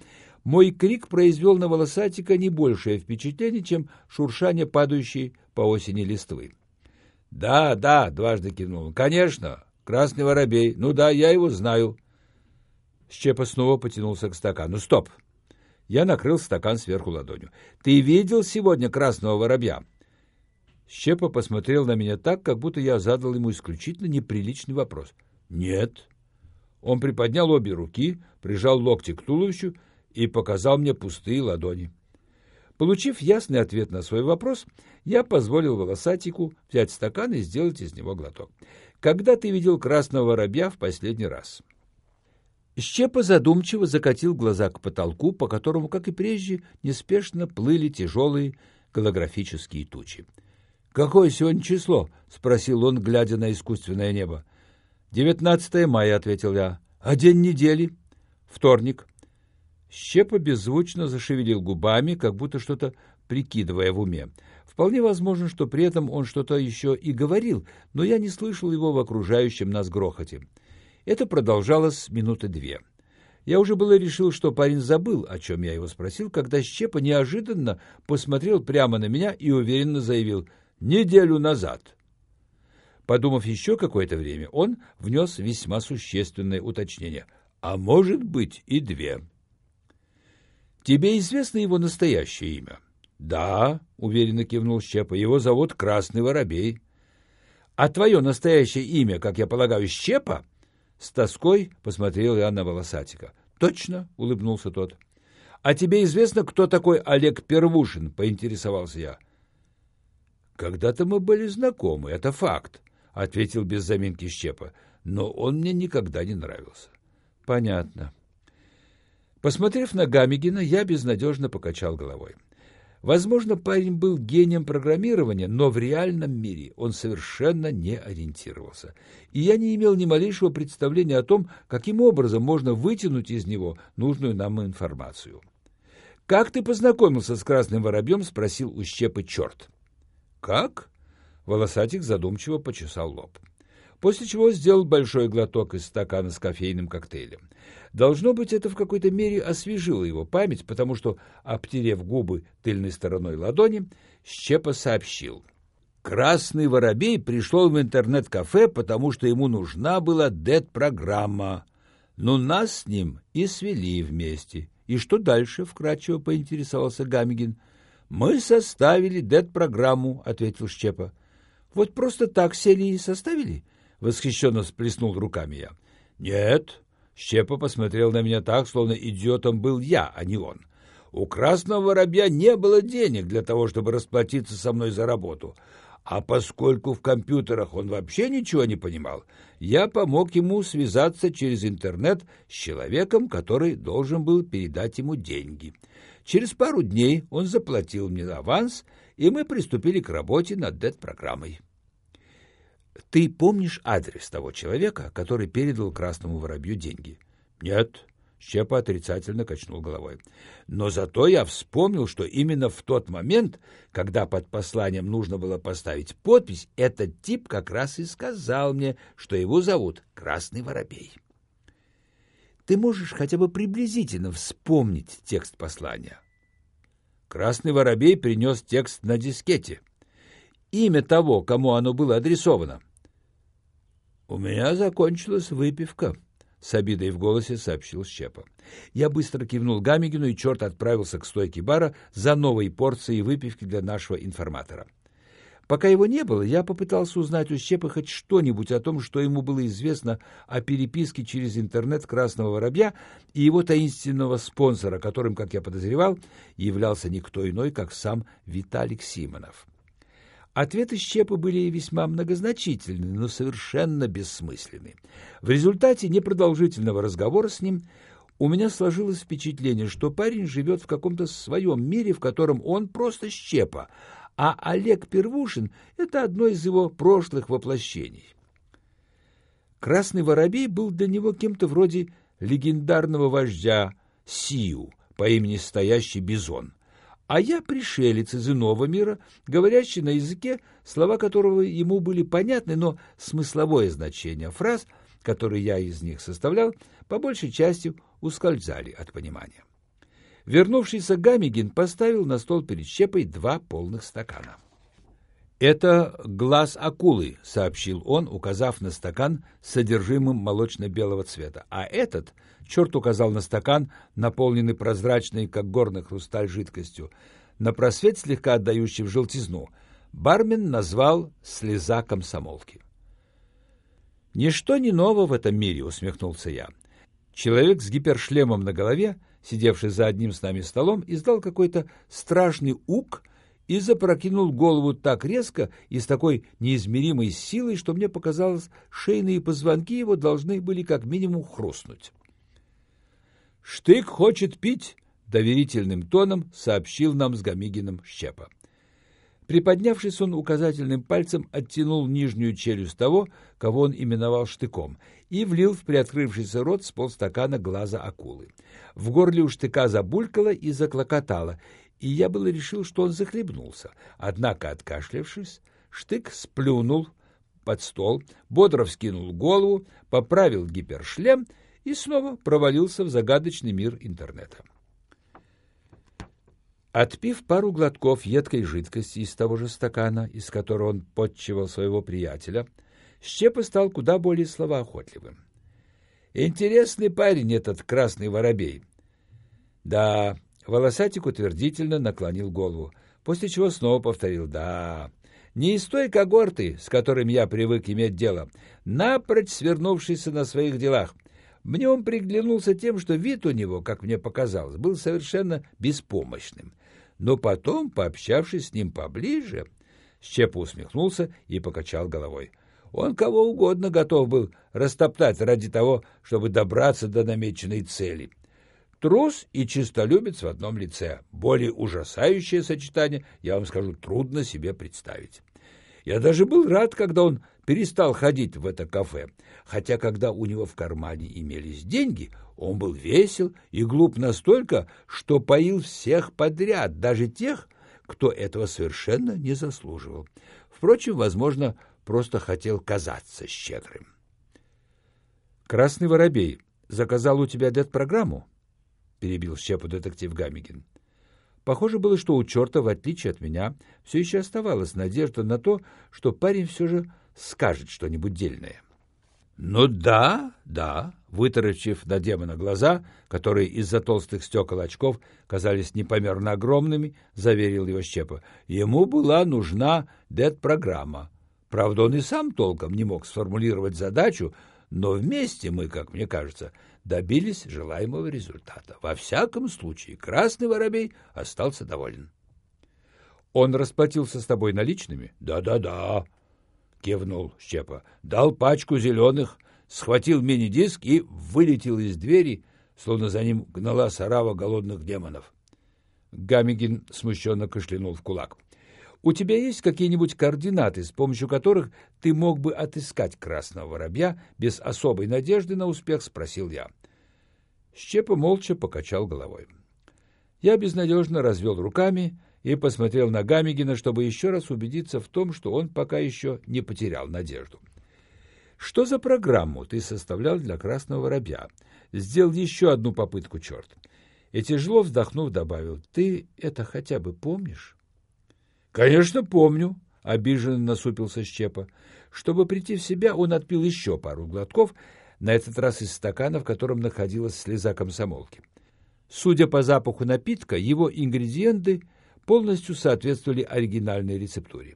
мой крик произвел на волосатика не большее впечатление, чем шуршание падающей по осени листвы. — Да, да, — дважды кивнул. — Конечно, красный воробей. Ну да, я его знаю. Щепа снова потянулся к стакану. — Стоп! Я накрыл стакан сверху ладонью. — Ты видел сегодня красного воробья? Щепа посмотрел на меня так, как будто я задал ему исключительно неприличный вопрос — «Нет». Он приподнял обе руки, прижал локти к туловищу и показал мне пустые ладони. Получив ясный ответ на свой вопрос, я позволил волосатику взять стакан и сделать из него глоток. «Когда ты видел красного воробья в последний раз?» Щепа задумчиво закатил глаза к потолку, по которому, как и прежде, неспешно плыли тяжелые голографические тучи. «Какое сегодня число?» — спросил он, глядя на искусственное небо. «Девятнадцатое мая», — ответил я. «А день недели?» «Вторник». Щепа беззвучно зашевелил губами, как будто что-то прикидывая в уме. Вполне возможно, что при этом он что-то еще и говорил, но я не слышал его в окружающем нас грохоте. Это продолжалось минуты две. Я уже было решил, что парень забыл, о чем я его спросил, когда Щепа неожиданно посмотрел прямо на меня и уверенно заявил «неделю назад». Подумав еще какое-то время, он внес весьма существенное уточнение. А может быть и две. «Тебе известно его настоящее имя?» «Да», — уверенно кивнул Щепа, — «его зовут Красный Воробей». «А твое настоящее имя, как я полагаю, Щепа?» С тоской посмотрел я на волосатика. «Точно», — улыбнулся тот. «А тебе известно, кто такой Олег Первушин?» — поинтересовался я. «Когда-то мы были знакомы, это факт ответил без заминки Щепа. Но он мне никогда не нравился. Понятно. Посмотрев на Гамигина, я безнадежно покачал головой. Возможно, парень был гением программирования, но в реальном мире он совершенно не ориентировался. И я не имел ни малейшего представления о том, каким образом можно вытянуть из него нужную нам информацию. «Как ты познакомился с Красным Воробьем?» — спросил у Щепы черт. «Как?» Волосатик задумчиво почесал лоб. После чего сделал большой глоток из стакана с кофейным коктейлем. Должно быть, это в какой-то мере освежило его память, потому что, обтерев губы тыльной стороной ладони, Щепа сообщил. «Красный воробей пришел в интернет-кафе, потому что ему нужна была дед-программа. Но нас с ним и свели вместе. И что дальше?» — вкратчиво поинтересовался Гамигин. «Мы составили дед-программу», — ответил Щепа. Вот просто так сели и составили? Восхищенно сплеснул руками я. Нет. Щепа посмотрел на меня так, словно идиотом был я, а не он. У красного воробья не было денег для того, чтобы расплатиться со мной за работу. А поскольку в компьютерах он вообще ничего не понимал, я помог ему связаться через интернет с человеком, который должен был передать ему деньги. Через пару дней он заплатил мне аванс, и мы приступили к работе над дед-программой. Ты помнишь адрес того человека, который передал Красному Воробью деньги? Нет. Щепа отрицательно качнул головой. Но зато я вспомнил, что именно в тот момент, когда под посланием нужно было поставить подпись, этот тип как раз и сказал мне, что его зовут Красный Воробей. Ты можешь хотя бы приблизительно вспомнить текст послания? Красный Воробей принес текст на дискете. Имя того, кому оно было адресовано, «У меня закончилась выпивка», — с обидой в голосе сообщил Щепа. Я быстро кивнул Гамигину, и черт отправился к стойке бара за новой порцией выпивки для нашего информатора. Пока его не было, я попытался узнать у Щепы хоть что-нибудь о том, что ему было известно о переписке через интернет Красного Воробья и его таинственного спонсора, которым, как я подозревал, являлся никто иной, как сам Виталик Симонов. Ответы Щепы были весьма многозначительны, но совершенно бессмысленны. В результате непродолжительного разговора с ним У меня сложилось впечатление, что парень живет в каком-то своем мире, в котором он просто щепа, а Олег Первушин — это одно из его прошлых воплощений. Красный воробей был для него кем-то вроде легендарного вождя Сию по имени Стоящий Бизон, а я пришелец из иного мира, говорящий на языке, слова которого ему были понятны, но смысловое значение фраз, которые я из них составлял, по большей части ускользали от понимания. Вернувшийся Гамигин поставил на стол перед Щепой два полных стакана. «Это глаз акулы», — сообщил он, указав на стакан с содержимым молочно-белого цвета. «А этот...» — черт указал на стакан, наполненный прозрачной, как горный хрусталь, жидкостью, на просвет, слегка отдающий в желтизну. Бармен назвал «слеза комсомолки». «Ничто не ново в этом мире», — усмехнулся я. Человек с гипершлемом на голове, сидевший за одним с нами столом, издал какой-то страшный ук и запрокинул голову так резко и с такой неизмеримой силой, что мне показалось, шейные позвонки его должны были как минимум хрустнуть. «Штык хочет пить», — доверительным тоном сообщил нам с Гамигиным Щепа. Приподнявшись, он указательным пальцем оттянул нижнюю челюсть того, кого он именовал штыком, и влил в приоткрывшийся рот с полстакана глаза акулы. В горле у штыка забулькало и заклокотало, и я было решил, что он захлебнулся. Однако, откашлявшись, штык сплюнул под стол, бодро вскинул голову, поправил гипершлем и снова провалился в загадочный мир интернета. Отпив пару глотков едкой жидкости из того же стакана, из которого он подчивал своего приятеля, Щепа стал куда более словоохотливым. «Интересный парень этот красный воробей». «Да», — волосатик утвердительно наклонил голову, после чего снова повторил «да». «Не из той когорты, с которыми я привык иметь дело, напрочь свернувшийся на своих делах». Мне он приглянулся тем, что вид у него, как мне показалось, был совершенно беспомощным. Но потом, пообщавшись с ним поближе, Щепа усмехнулся и покачал головой. Он кого угодно готов был растоптать ради того, чтобы добраться до намеченной цели. Трус и чистолюбец в одном лице. Более ужасающее сочетание, я вам скажу, трудно себе представить. Я даже был рад, когда он перестал ходить в это кафе, хотя когда у него в кармане имелись деньги, он был весел и глуп настолько, что поил всех подряд, даже тех, кто этого совершенно не заслуживал. Впрочем, возможно, просто хотел казаться щедрым. «Красный воробей заказал у тебя дед-программу?» — перебил щепу детектив Гамигин. Похоже было, что у черта, в отличие от меня, все еще оставалась надежда на то, что парень все же скажет что-нибудь дельное. «Ну да, да», — вытаращив на демона глаза, которые из-за толстых стекол очков казались непомерно огромными, заверил его Щепа. Ему была нужна дед-программа. Правда, он и сам толком не мог сформулировать задачу, но вместе мы, как мне кажется, добились желаемого результата. Во всяком случае, Красный Воробей остался доволен. «Он расплатился с тобой наличными?» «Да-да-да», — кивнул Щепа. Дал пачку зеленых, схватил мини-диск и вылетел из двери, словно за ним гнала сарава голодных демонов. Гамигин смущенно кашлянул в кулак. «У тебя есть какие-нибудь координаты, с помощью которых ты мог бы отыскать красного воробья без особой надежды на успех?» — спросил я. Щепа молча покачал головой. Я безнадежно развел руками и посмотрел на Гамигина, чтобы еще раз убедиться в том, что он пока еще не потерял надежду. «Что за программу ты составлял для Красного Воробья?» Сделал еще одну попытку, черт. И тяжело вздохнув, добавил, «Ты это хотя бы помнишь?» «Конечно, помню», — обиженно насупился Щепа. Чтобы прийти в себя, он отпил еще пару глотков, на этот раз из стакана, в котором находилась слеза комсомолки. Судя по запаху напитка, его ингредиенты полностью соответствовали оригинальной рецептуре.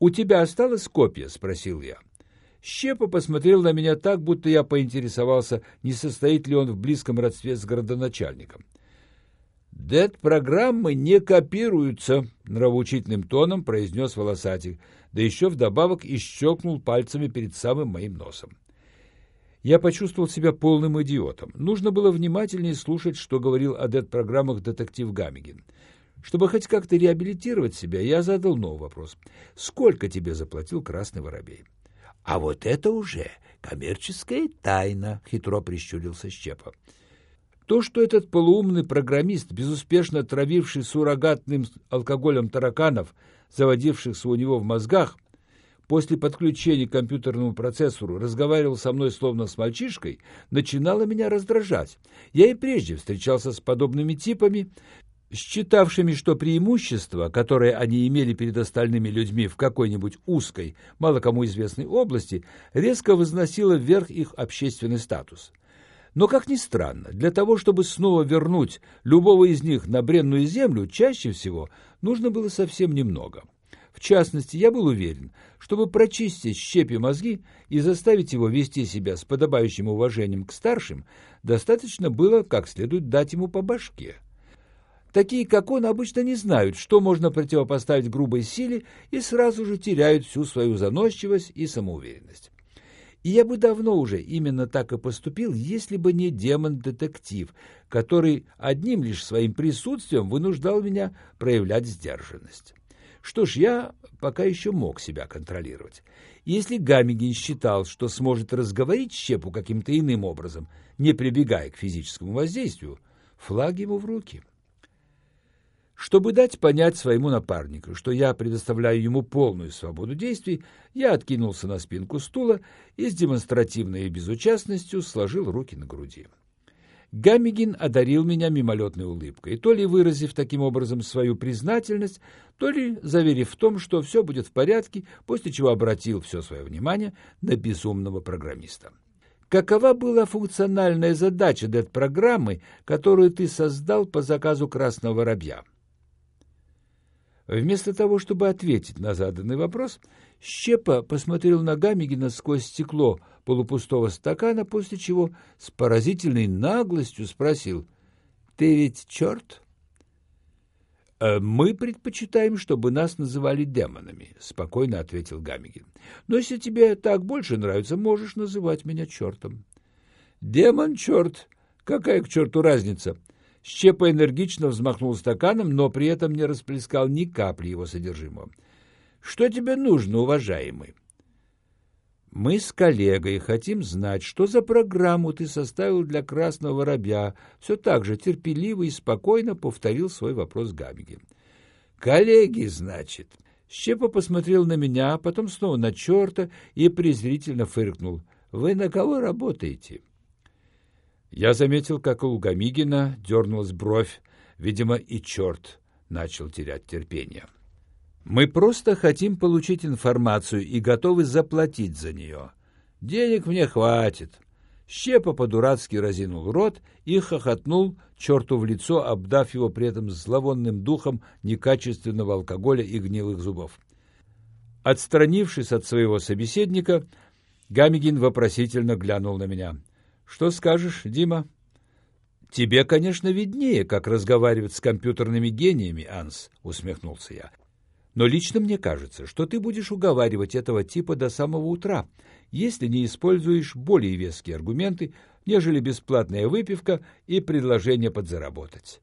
«У тебя осталась копия?» — спросил я. Щепа посмотрел на меня так, будто я поинтересовался, не состоит ли он в близком родстве с городоначальником. «Дед-программы не копируются», — нравоучительным тоном произнес волосатик, да еще вдобавок и щелкнул пальцами перед самым моим носом. Я почувствовал себя полным идиотом. Нужно было внимательнее слушать, что говорил о дед-программах детектив Гамигин. Чтобы хоть как-то реабилитировать себя, я задал новый вопрос. «Сколько тебе заплатил Красный Воробей?» «А вот это уже коммерческая тайна», — хитро прищурился Щепа. То, что этот полуумный программист, безуспешно травивший суррогатным алкоголем тараканов, заводившихся у него в мозгах, после подключения к компьютерному процессору разговаривал со мной словно с мальчишкой, начинало меня раздражать. Я и прежде встречался с подобными типами, считавшими, что преимущество, которое они имели перед остальными людьми в какой-нибудь узкой, мало кому известной области, резко возносило вверх их общественный статус. Но, как ни странно, для того, чтобы снова вернуть любого из них на бренную землю, чаще всего нужно было совсем немного. В частности, я был уверен, чтобы прочистить щепи мозги и заставить его вести себя с подобающим уважением к старшим, достаточно было как следует дать ему по башке. Такие, как он, обычно не знают, что можно противопоставить грубой силе и сразу же теряют всю свою заносчивость и самоуверенность. И я бы давно уже именно так и поступил, если бы не демон-детектив, который одним лишь своим присутствием вынуждал меня проявлять сдержанность. Что ж, я пока еще мог себя контролировать. Если Гамигин считал, что сможет разговорить Щепу каким-то иным образом, не прибегая к физическому воздействию, флаг ему в руки. Чтобы дать понять своему напарнику, что я предоставляю ему полную свободу действий, я откинулся на спинку стула и с демонстративной безучастностью сложил руки на груди. Гамигин одарил меня мимолетной улыбкой, то ли выразив таким образом свою признательность, то ли заверив в том, что все будет в порядке, после чего обратил все свое внимание на безумного программиста. Какова была функциональная задача дет-программы, которую ты создал по заказу Красного Воробья? Вместо того, чтобы ответить на заданный вопрос, Щепа посмотрел на Гамигина сквозь стекло полупустого стакана, после чего с поразительной наглостью спросил «Ты ведь черт?» «Э, «Мы предпочитаем, чтобы нас называли демонами», — спокойно ответил Гамигин. «Но если тебе так больше нравится, можешь называть меня чертом». «Демон, черт! Какая к черту разница?» Щепа энергично взмахнул стаканом, но при этом не расплескал ни капли его содержимого. «Что тебе нужно, уважаемый?» «Мы с коллегой хотим знать, что за программу ты составил для Красного Воробья», все так же терпеливо и спокойно повторил свой вопрос Гамигин. «Коллеги, значит?» Щепа посмотрел на меня, потом снова на черта и презрительно фыркнул. «Вы на кого работаете?» Я заметил, как у Гамигина дернулась бровь. Видимо, и черт начал терять терпение. «Мы просто хотим получить информацию и готовы заплатить за нее. Денег мне хватит». Щепа по-дурацки разинул рот и хохотнул черту в лицо, обдав его при этом зловонным духом некачественного алкоголя и гнилых зубов. Отстранившись от своего собеседника, Гамигин вопросительно глянул на меня. Что скажешь, Дима? Тебе, конечно, виднее, как разговаривать с компьютерными гениями, Анс, усмехнулся я. Но лично мне кажется, что ты будешь уговаривать этого типа до самого утра, если не используешь более веские аргументы, нежели бесплатная выпивка и предложение подзаработать.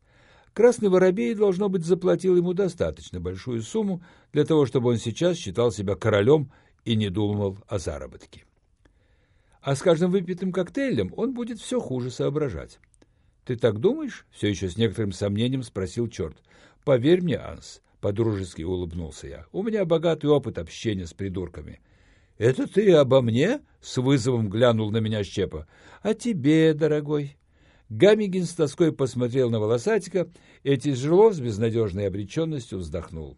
Красный Воробей, должно быть, заплатил ему достаточно большую сумму для того, чтобы он сейчас считал себя королем и не думал о заработке. А с каждым выпитым коктейлем он будет все хуже соображать. — Ты так думаешь? — все еще с некоторым сомнением спросил черт. — Поверь мне, Анс, — подружески улыбнулся я, — у меня богатый опыт общения с придурками. — Это ты обо мне? — с вызовом глянул на меня Щепа. — А тебе, дорогой? Гамигин с тоской посмотрел на волосатика и тяжело с безнадежной обреченностью вздохнул.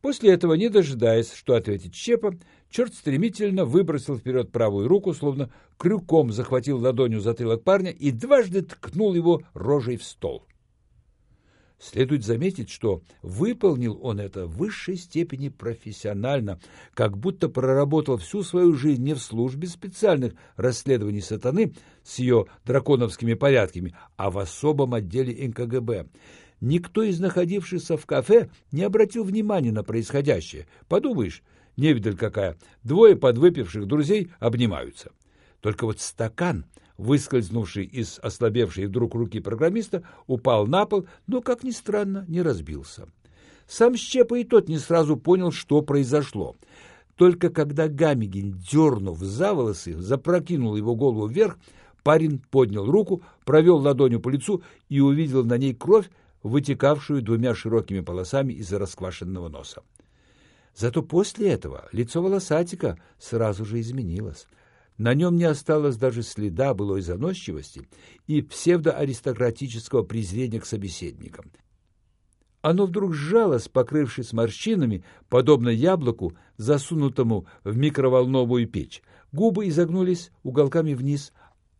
После этого, не дожидаясь, что ответит Щепа, черт стремительно выбросил вперед правую руку, словно крюком захватил ладонью затылок парня и дважды ткнул его рожей в стол. Следует заметить, что выполнил он это в высшей степени профессионально, как будто проработал всю свою жизнь не в службе специальных расследований сатаны с ее драконовскими порядками, а в особом отделе НКГБ. Никто из находившихся в кафе не обратил внимания на происходящее. Подумаешь, невидаль какая, двое подвыпивших друзей обнимаются. Только вот стакан, выскользнувший из ослабевшей вдруг руки программиста, упал на пол, но, как ни странно, не разбился. Сам Щепа и тот не сразу понял, что произошло. Только когда Гамигин, дернув за волосы, запрокинул его голову вверх, парень поднял руку, провел ладонью по лицу и увидел на ней кровь, вытекавшую двумя широкими полосами из расквашенного носа. Зато после этого лицо волосатика сразу же изменилось. На нем не осталось даже следа былой заносчивости и псевдоаристократического презрения к собеседникам. Оно вдруг сжалось, покрывшись морщинами, подобно яблоку, засунутому в микроволновую печь. Губы изогнулись уголками вниз,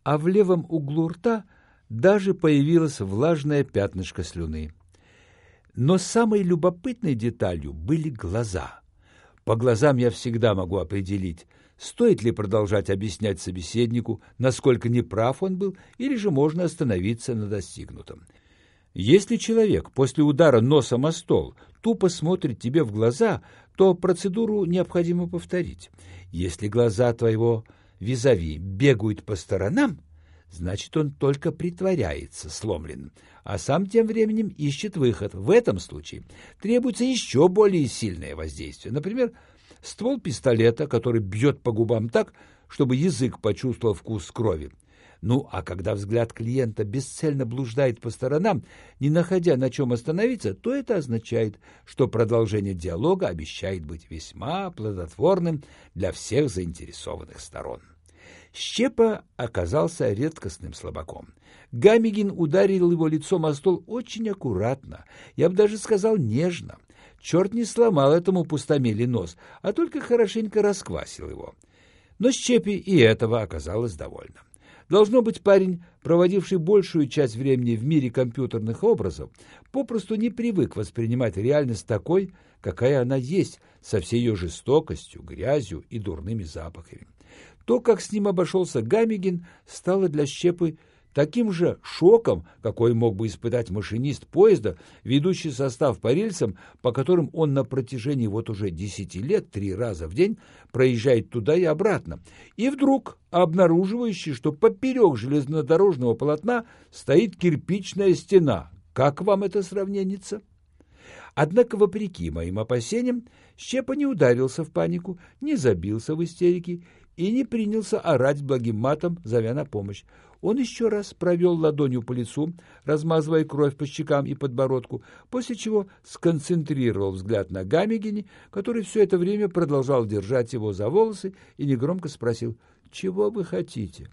а в левом углу рта даже появилось влажное пятнышко слюны. Но самой любопытной деталью были глаза. По глазам я всегда могу определить, стоит ли продолжать объяснять собеседнику, насколько неправ он был, или же можно остановиться на достигнутом. Если человек после удара носом о стол тупо смотрит тебе в глаза, то процедуру необходимо повторить. Если глаза твоего визави бегают по сторонам, значит, он только притворяется сломленным, а сам тем временем ищет выход. В этом случае требуется еще более сильное воздействие. Например, ствол пистолета, который бьет по губам так, чтобы язык почувствовал вкус крови. Ну, а когда взгляд клиента бесцельно блуждает по сторонам, не находя на чем остановиться, то это означает, что продолжение диалога обещает быть весьма плодотворным для всех заинтересованных сторон. Щепа оказался редкостным слабаком. Гамигин ударил его лицом о стол очень аккуратно, я бы даже сказал нежно. Черт не сломал этому пустомели нос, а только хорошенько расквасил его. Но Щепе и этого оказалось довольно. Должно быть, парень, проводивший большую часть времени в мире компьютерных образов, попросту не привык воспринимать реальность такой, какая она есть, со всей ее жестокостью, грязью и дурными запахами. То, как с ним обошелся Гамигин, стало для Щепы таким же шоком, какой мог бы испытать машинист поезда, ведущий состав по рельсам, по которым он на протяжении вот уже десяти лет три раза в день проезжает туда и обратно, и вдруг обнаруживающий, что поперек железнодорожного полотна стоит кирпичная стена. Как вам это сравненится? Однако, вопреки моим опасениям, Щепа не ударился в панику, не забился в истерике и не принялся орать благим матом, зовя на помощь. Он еще раз провел ладонью по лицу, размазывая кровь по щекам и подбородку, после чего сконцентрировал взгляд на Гамигине, который все это время продолжал держать его за волосы и негромко спросил «Чего вы хотите?»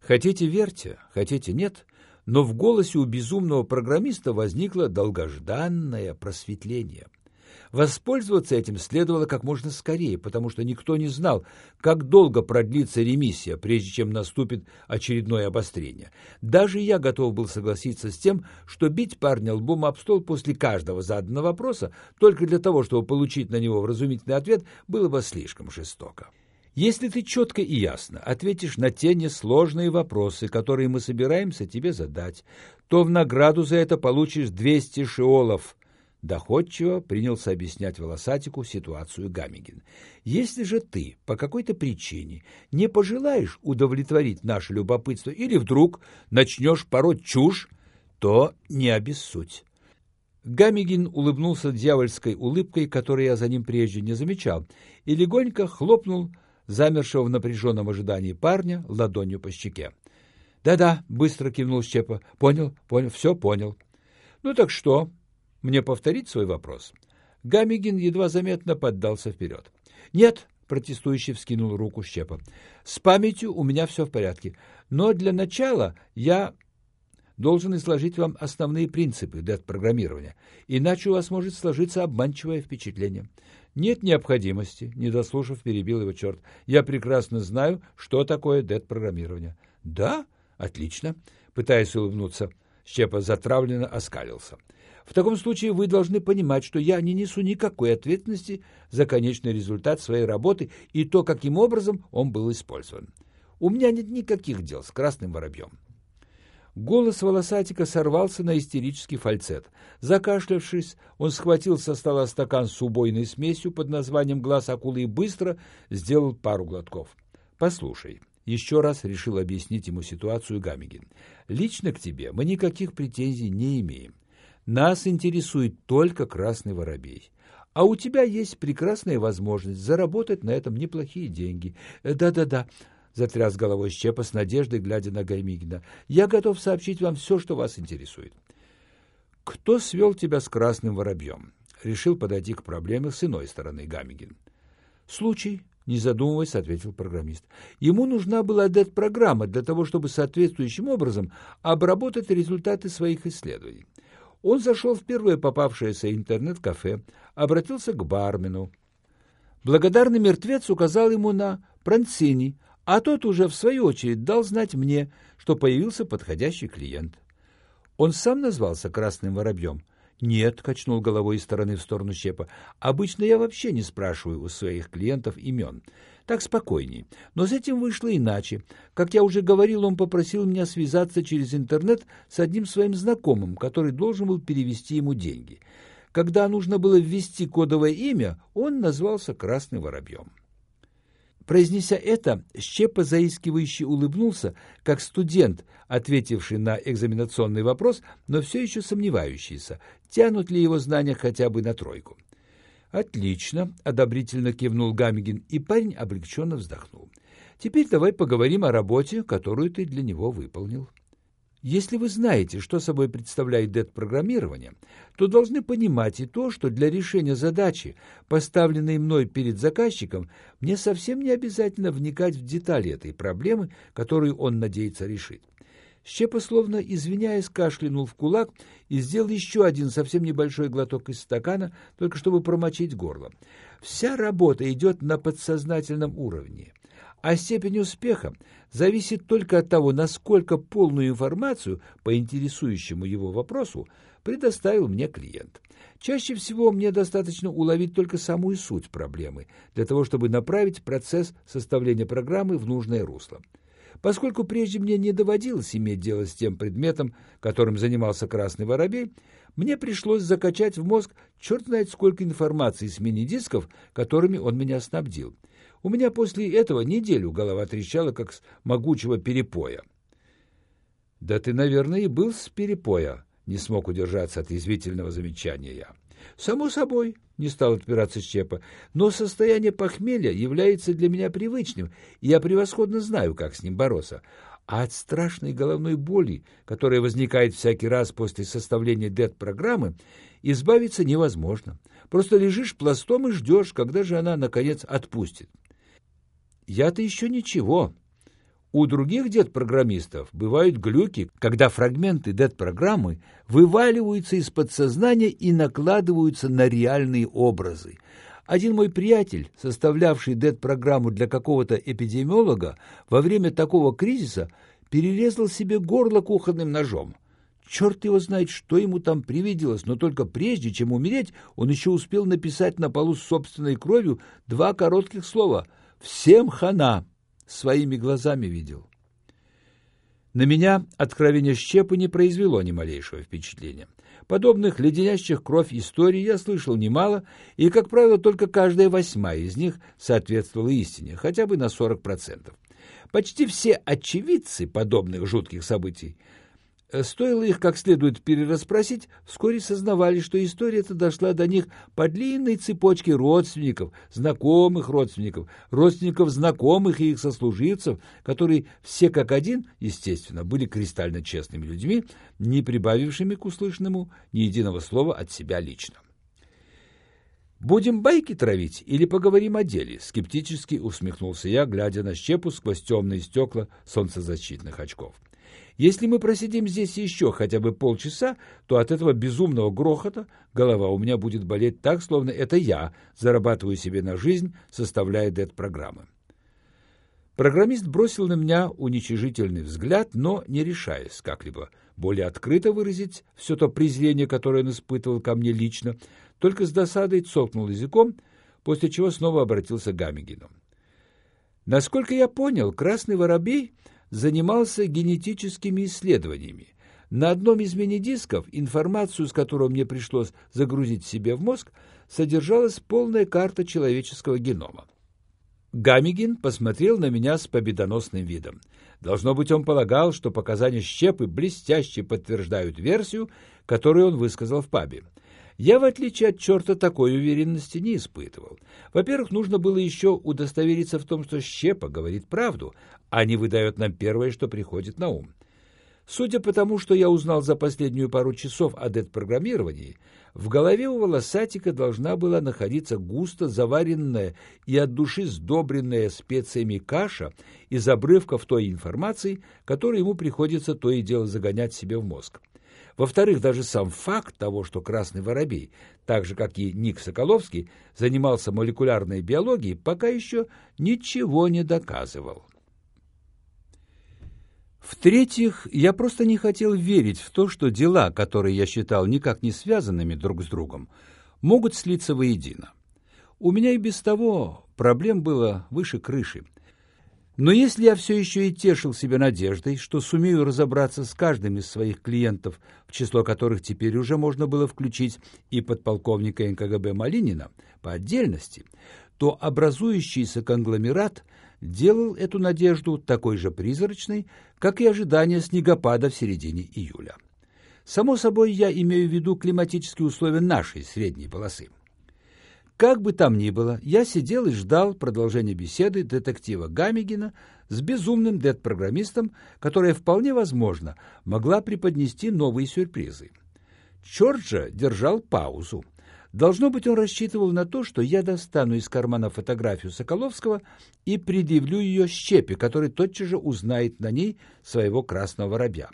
«Хотите, верьте, хотите, нет», но в голосе у безумного программиста возникло долгожданное просветление – Воспользоваться этим следовало как можно скорее, потому что никто не знал, как долго продлится ремиссия, прежде чем наступит очередное обострение. Даже я готов был согласиться с тем, что бить парня лбом об стол после каждого заданного вопроса только для того, чтобы получить на него вразумительный ответ, было бы слишком жестоко. Если ты четко и ясно ответишь на те несложные вопросы, которые мы собираемся тебе задать, то в награду за это получишь 200 шиолов, Доходчиво принялся объяснять Волосатику ситуацию Гамигин. «Если же ты по какой-то причине не пожелаешь удовлетворить наше любопытство или вдруг начнешь пороть чушь, то не обессудь». Гамигин улыбнулся дьявольской улыбкой, которую я за ним прежде не замечал, и легонько хлопнул замершего в напряженном ожидании парня ладонью по щеке. «Да-да», — быстро кивнул Щепа. «Понял, понял, все понял». «Ну так что?» Мне повторить свой вопрос? Гамигин едва заметно поддался вперед. «Нет», — протестующий вскинул руку Щепа, — «с памятью у меня все в порядке. Но для начала я должен изложить вам основные принципы дет-программирования, иначе у вас может сложиться обманчивое впечатление». «Нет необходимости», — не дослушав, перебил его черт. «Я прекрасно знаю, что такое дет-программирование». «Да? Отлично», — пытаясь улыбнуться, Щепа затравленно оскалился. В таком случае вы должны понимать, что я не несу никакой ответственности за конечный результат своей работы и то, каким образом он был использован. У меня нет никаких дел с красным воробьем. Голос волосатика сорвался на истерический фальцет. Закашлявшись, он схватил со стола стакан с убойной смесью под названием «Глаз акулы» и быстро сделал пару глотков. «Послушай», Еще раз решил объяснить ему ситуацию Гамигин. «Лично к тебе мы никаких претензий не имеем. Нас интересует только красный воробей. А у тебя есть прекрасная возможность заработать на этом неплохие деньги. Э, да-да-да, затряс головой Щепа с надеждой, глядя на Гаймигина. Я готов сообщить вам все, что вас интересует. Кто свел тебя с красным воробьем? Решил подойти к проблеме с иной стороны Гамигин. Случай, не задумываясь, ответил программист. Ему нужна была дет-программа для того, чтобы соответствующим образом обработать результаты своих исследований. Он зашел в первое попавшееся интернет-кафе, обратился к бармену. Благодарный мертвец указал ему на Пранцини, а тот уже, в свою очередь, дал знать мне, что появился подходящий клиент. Он сам назвался Красным Воробьем. «Нет», — качнул головой из стороны в сторону Щепа, — «обычно я вообще не спрашиваю у своих клиентов имен. Так спокойней. Но с этим вышло иначе. Как я уже говорил, он попросил меня связаться через интернет с одним своим знакомым, который должен был перевести ему деньги. Когда нужно было ввести кодовое имя, он назвался Красным Воробьем. Произнеся это, Щепа заискивающе улыбнулся, как студент, ответивший на экзаменационный вопрос, но все еще сомневающийся, тянут ли его знания хотя бы на тройку. «Отлично», — одобрительно кивнул Гамигин, и парень облегченно вздохнул. «Теперь давай поговорим о работе, которую ты для него выполнил». Если вы знаете, что собой представляет дет-программирование, то должны понимать и то, что для решения задачи, поставленной мной перед заказчиком, мне совсем не обязательно вникать в детали этой проблемы, которую он надеется решить. Щепа, словно извиняясь, кашлянул в кулак и сделал еще один совсем небольшой глоток из стакана, только чтобы промочить горло. Вся работа идет на подсознательном уровне, а степень успеха зависит только от того, насколько полную информацию по интересующему его вопросу предоставил мне клиент. Чаще всего мне достаточно уловить только самую суть проблемы, для того, чтобы направить процесс составления программы в нужное русло. Поскольку прежде мне не доводилось иметь дело с тем предметом, которым занимался Красный Воробей, мне пришлось закачать в мозг черт знает сколько информации с мини-дисков, которыми он меня снабдил. У меня после этого неделю голова трещала, как с могучего перепоя. — Да ты, наверное, и был с перепоя, — не смог удержаться от извительного замечания я. — Само собой, — не стал отпираться Щепа, — но состояние похмелья является для меня привычным, и я превосходно знаю, как с ним бороться. А от страшной головной боли, которая возникает всякий раз после составления дет-программы, избавиться невозможно. Просто лежишь пластом и ждешь, когда же она, наконец, отпустит. Я-то еще ничего, у других дед-программистов бывают глюки, когда фрагменты дед-программы вываливаются из подсознания и накладываются на реальные образы. Один мой приятель, составлявший дед-программу для какого-то эпидемиолога, во время такого кризиса перерезал себе горло кухонным ножом. Черт его знает, что ему там привиделось, но только прежде, чем умереть, он еще успел написать на полу с собственной кровью два коротких слова «Всем хана!» Своими глазами видел. На меня откровение Щепы не произвело ни малейшего впечатления. Подобных леденящих кровь историй я слышал немало, и, как правило, только каждая восьмая из них соответствовала истине, хотя бы на 40%. Почти все очевидцы подобных жутких событий стоило их как следует перераспросить, вскоре сознавали, что история эта дошла до них по длинной цепочке родственников, знакомых родственников, родственников знакомых и их сослуживцев, которые все как один, естественно, были кристально честными людьми, не прибавившими к услышанному ни единого слова от себя лично. «Будем байки травить или поговорим о деле?» — скептически усмехнулся я, глядя на щепу сквозь темные стекла солнцезащитных очков. Если мы просидим здесь еще хотя бы полчаса, то от этого безумного грохота голова у меня будет болеть так, словно это я зарабатываю себе на жизнь, составляя дет-программы. Программист бросил на меня уничижительный взгляд, но не решаясь как-либо более открыто выразить все то презрение, которое он испытывал ко мне лично, только с досадой цокнул языком, после чего снова обратился к Гамигину. Насколько я понял, красный воробей занимался генетическими исследованиями. На одном из мини-дисков, информацию с которой мне пришлось загрузить себе в мозг, содержалась полная карта человеческого генома. Гамигин посмотрел на меня с победоносным видом. Должно быть, он полагал, что показания Щепы блестяще подтверждают версию, которую он высказал в пабе. Я, в отличие от черта, такой уверенности не испытывал. Во-первых, нужно было еще удостовериться в том, что Щепа говорит правду, а не выдает нам первое, что приходит на ум. Судя по тому, что я узнал за последнюю пару часов о дет-программировании, в голове у волосатика должна была находиться густо заваренная и от души сдобренная специями каша из обрывков той информации, которую ему приходится то и дело загонять себе в мозг. Во-вторых, даже сам факт того, что Красный Воробей, так же, как и Ник Соколовский, занимался молекулярной биологией, пока еще ничего не доказывал. В-третьих, я просто не хотел верить в то, что дела, которые я считал никак не связанными друг с другом, могут слиться воедино. У меня и без того проблем было выше крыши. Но если я все еще и тешил себя надеждой, что сумею разобраться с каждым из своих клиентов, в число которых теперь уже можно было включить и подполковника НКГБ Малинина по отдельности, то образующийся конгломерат делал эту надежду такой же призрачной, как и ожидание снегопада в середине июля. Само собой, я имею в виду климатические условия нашей средней полосы. Как бы там ни было, я сидел и ждал продолжения беседы детектива Гамигина с безумным дед-программистом, которая вполне возможно могла преподнести новые сюрпризы. Чорджа держал паузу. Должно быть, он рассчитывал на то, что я достану из кармана фотографию Соколовского и предъявлю ее Щепе, который тотчас же узнает на ней своего красного воробья.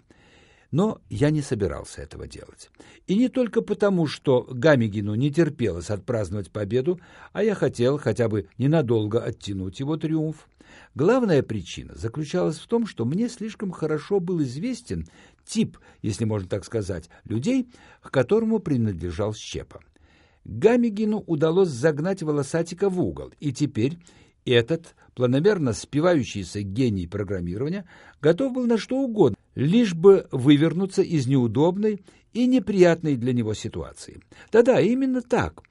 Но я не собирался этого делать. И не только потому, что Гамигину не терпелось отпраздновать победу, а я хотел хотя бы ненадолго оттянуть его триумф. Главная причина заключалась в том, что мне слишком хорошо был известен тип, если можно так сказать, людей, к которому принадлежал Щепа. Гамигину удалось загнать волосатика в угол, и теперь этот планомерно спивающийся гений программирования готов был на что угодно, лишь бы вывернуться из неудобной и неприятной для него ситуации. Да-да, именно так.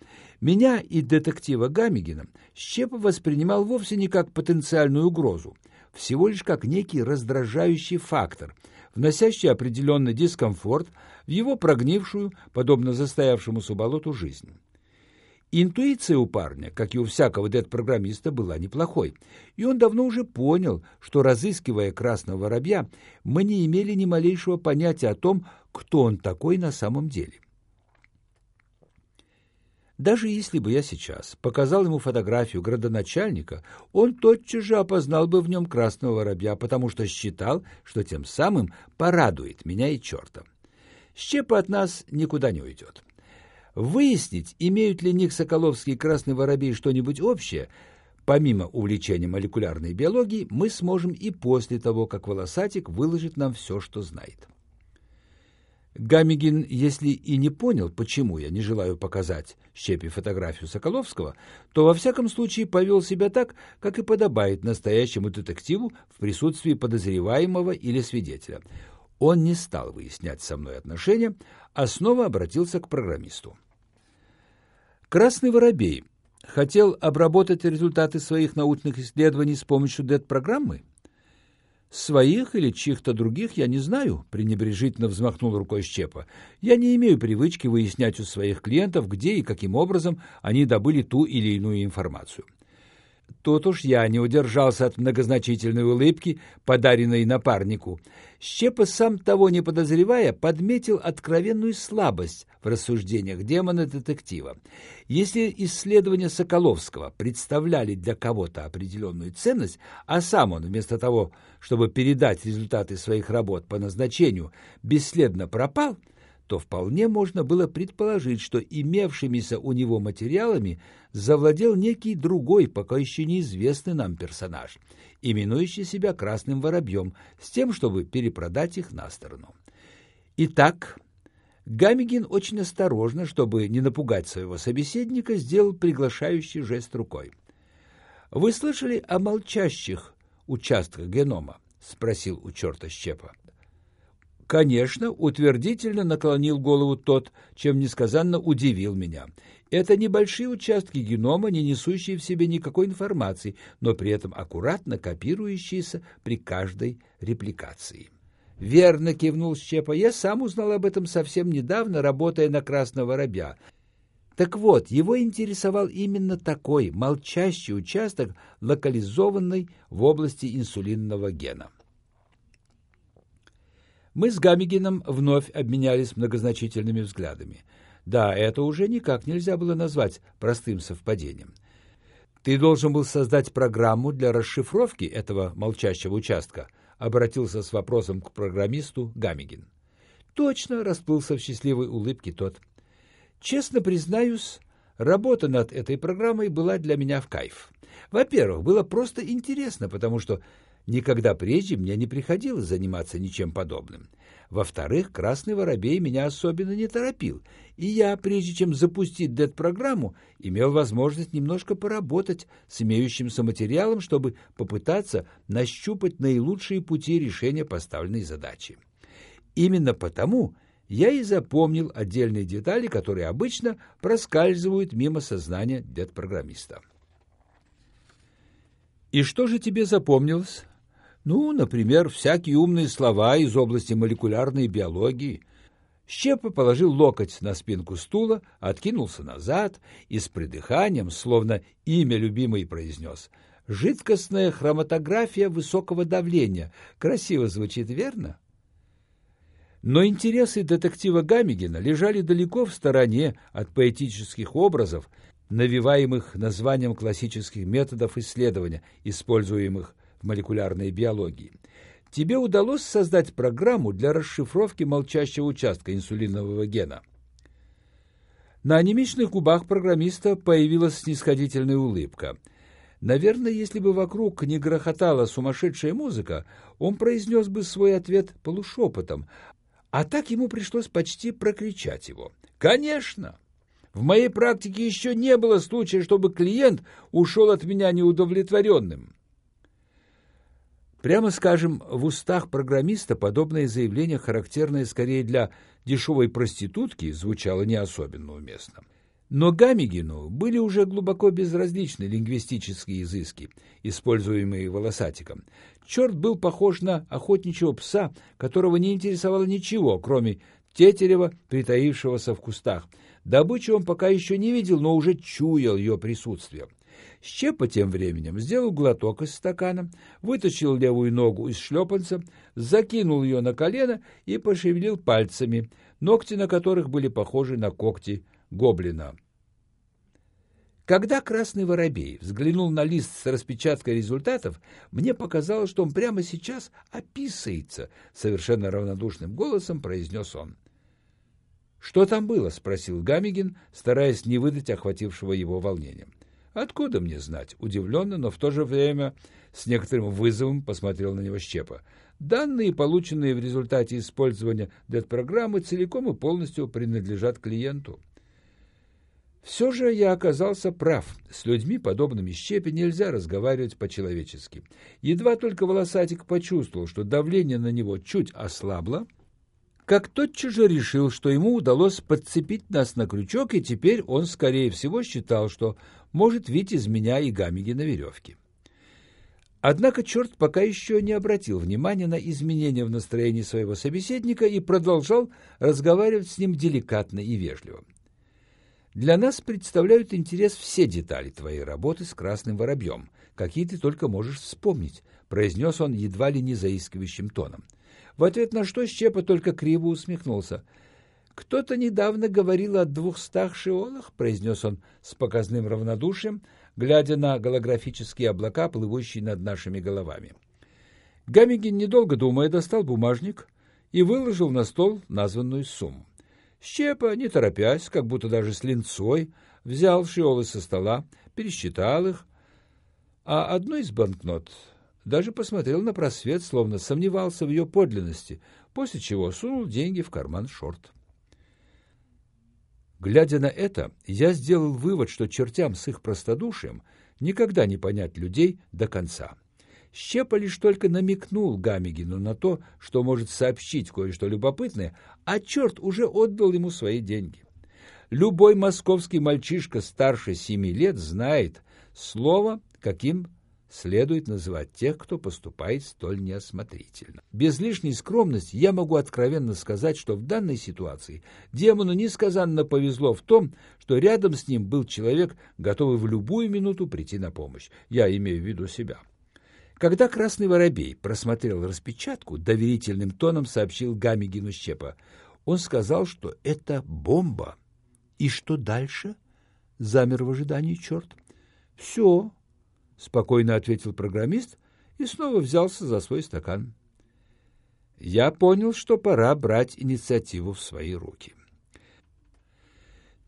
Меня и детектива Гамигина Щепа воспринимал вовсе не как потенциальную угрозу, всего лишь как некий раздражающий фактор, вносящий определенный дискомфорт в его прогнившую, подобно застоявшемуся болоту, жизнь. Интуиция у парня, как и у всякого дед-программиста, была неплохой, и он давно уже понял, что, разыскивая красного воробья, мы не имели ни малейшего понятия о том, кто он такой на самом деле. Даже если бы я сейчас показал ему фотографию градоначальника, он тотчас же опознал бы в нем красного воробья, потому что считал, что тем самым порадует меня и черта. Щепа от нас никуда не уйдет. Выяснить, имеют ли Ник Соколовский и Красный Воробей что-нибудь общее, помимо увлечения молекулярной биологией, мы сможем и после того, как Волосатик выложит нам все, что знает. Гамигин, если и не понял, почему я не желаю показать Щепе фотографию Соколовского, то во всяком случае повел себя так, как и подобает настоящему детективу в присутствии подозреваемого или свидетеля. Он не стал выяснять со мной отношения, а снова обратился к программисту. Красный воробей хотел обработать результаты своих научных исследований с помощью DET-программы? «Своих или чьих-то других я не знаю», — пренебрежительно взмахнул рукой Щепа. «Я не имею привычки выяснять у своих клиентов, где и каким образом они добыли ту или иную информацию». Тут уж я не удержался от многозначительной улыбки, подаренной напарнику. Щепа, сам того не подозревая, подметил откровенную слабость в рассуждениях демона-детектива. Если исследования Соколовского представляли для кого-то определенную ценность, а сам он, вместо того, чтобы передать результаты своих работ по назначению, бесследно пропал, то вполне можно было предположить, что имевшимися у него материалами завладел некий другой, пока еще неизвестный нам персонаж, именующий себя Красным Воробьем, с тем, чтобы перепродать их на сторону. Итак, Гамигин очень осторожно, чтобы не напугать своего собеседника, сделал приглашающий жест рукой. «Вы слышали о молчащих участках генома?» — спросил у черта Щепа. Конечно, утвердительно наклонил голову тот, чем несказанно удивил меня. Это небольшие участки генома, не несущие в себе никакой информации, но при этом аккуратно копирующиеся при каждой репликации. Верно кивнул Щепа. Я сам узнал об этом совсем недавно, работая на Красного Воробья. Так вот, его интересовал именно такой молчащий участок, локализованный в области инсулинного гена. Мы с Гамигином вновь обменялись многозначительными взглядами. Да, это уже никак нельзя было назвать простым совпадением. «Ты должен был создать программу для расшифровки этого молчащего участка», обратился с вопросом к программисту Гамигин. «Точно!» — расплылся в счастливой улыбке тот. «Честно признаюсь, работа над этой программой была для меня в кайф. Во-первых, было просто интересно, потому что Никогда прежде мне не приходилось заниматься ничем подобным. Во-вторых, «Красный воробей» меня особенно не торопил, и я, прежде чем запустить ДЭТ-программу, имел возможность немножко поработать с имеющимся материалом, чтобы попытаться нащупать наилучшие пути решения поставленной задачи. Именно потому я и запомнил отдельные детали, которые обычно проскальзывают мимо сознания ДЭТ-программиста. «И что же тебе запомнилось?» Ну, например, всякие умные слова из области молекулярной биологии. Щепа положил локоть на спинку стула, откинулся назад и с придыханием, словно имя любимой, произнес «Жидкостная хроматография высокого давления». Красиво звучит, верно? Но интересы детектива Гамигина лежали далеко в стороне от поэтических образов, навиваемых названием классических методов исследования, используемых в молекулярной биологии. Тебе удалось создать программу для расшифровки молчащего участка инсулинового гена. На анемичных губах программиста появилась снисходительная улыбка. Наверное, если бы вокруг не грохотала сумасшедшая музыка, он произнес бы свой ответ полушепотом, а так ему пришлось почти прокричать его. «Конечно!» В моей практике еще не было случая, чтобы клиент ушел от меня неудовлетворенным. Прямо скажем, в устах программиста подобное заявление, характерное скорее для дешевой проститутки, звучало не особенно уместно. Но Гамигину были уже глубоко безразличны лингвистические изыски, используемые волосатиком. Черт был похож на охотничьего пса, которого не интересовало ничего, кроме тетерева, притаившегося в кустах. Добычу он пока еще не видел, но уже чуял ее присутствие. Щепа тем временем сделал глоток из стакана, вытащил левую ногу из шлепанца, закинул ее на колено и пошевелил пальцами, ногти на которых были похожи на когти гоблина. Когда красный воробей взглянул на лист с распечаткой результатов, мне показалось, что он прямо сейчас описывается, совершенно равнодушным голосом произнес он. «Что там было?» — спросил Гамигин, стараясь не выдать охватившего его волнения. Откуда мне знать? Удивленно, но в то же время с некоторым вызовом посмотрел на него Щепа. Данные, полученные в результате использования дет-программы, целиком и полностью принадлежат клиенту. Все же я оказался прав. С людьми, подобными Щепе, нельзя разговаривать по-человечески. Едва только волосатик почувствовал, что давление на него чуть ослабло, как тотчас же решил, что ему удалось подцепить нас на крючок, и теперь он, скорее всего, считал, что может видеть из меня и гамиги на веревке. Однако черт пока еще не обратил внимания на изменения в настроении своего собеседника и продолжал разговаривать с ним деликатно и вежливо. «Для нас представляют интерес все детали твоей работы с красным воробьем, какие ты только можешь вспомнить», произнес он едва ли не заискивающим тоном. В ответ на что Щепа только криво усмехнулся – «Кто-то недавно говорил о двухстах шиолах», — произнес он с показным равнодушием, глядя на голографические облака, плывущие над нашими головами. Гамигин, недолго думая, достал бумажник и выложил на стол названную сумму. Щепа, не торопясь, как будто даже с линцой, взял шиолы со стола, пересчитал их, а одну из банкнот даже посмотрел на просвет, словно сомневался в ее подлинности, после чего сунул деньги в карман шорт. Глядя на это, я сделал вывод, что чертям с их простодушием никогда не понять людей до конца. Щепа лишь только намекнул Гамигину на то, что может сообщить кое-что любопытное, а черт уже отдал ему свои деньги. Любой московский мальчишка старше семи лет знает слово, каким следует называть тех, кто поступает столь неосмотрительно. Без лишней скромности я могу откровенно сказать, что в данной ситуации демону несказанно повезло в том, что рядом с ним был человек, готовый в любую минуту прийти на помощь. Я имею в виду себя. Когда Красный Воробей просмотрел распечатку, доверительным тоном сообщил Гамигину Щепа. Он сказал, что это бомба. И что дальше? Замер в ожидании черт. Все, спокойно ответил программист и снова взялся за свой стакан. Я понял, что пора брать инициативу в свои руки.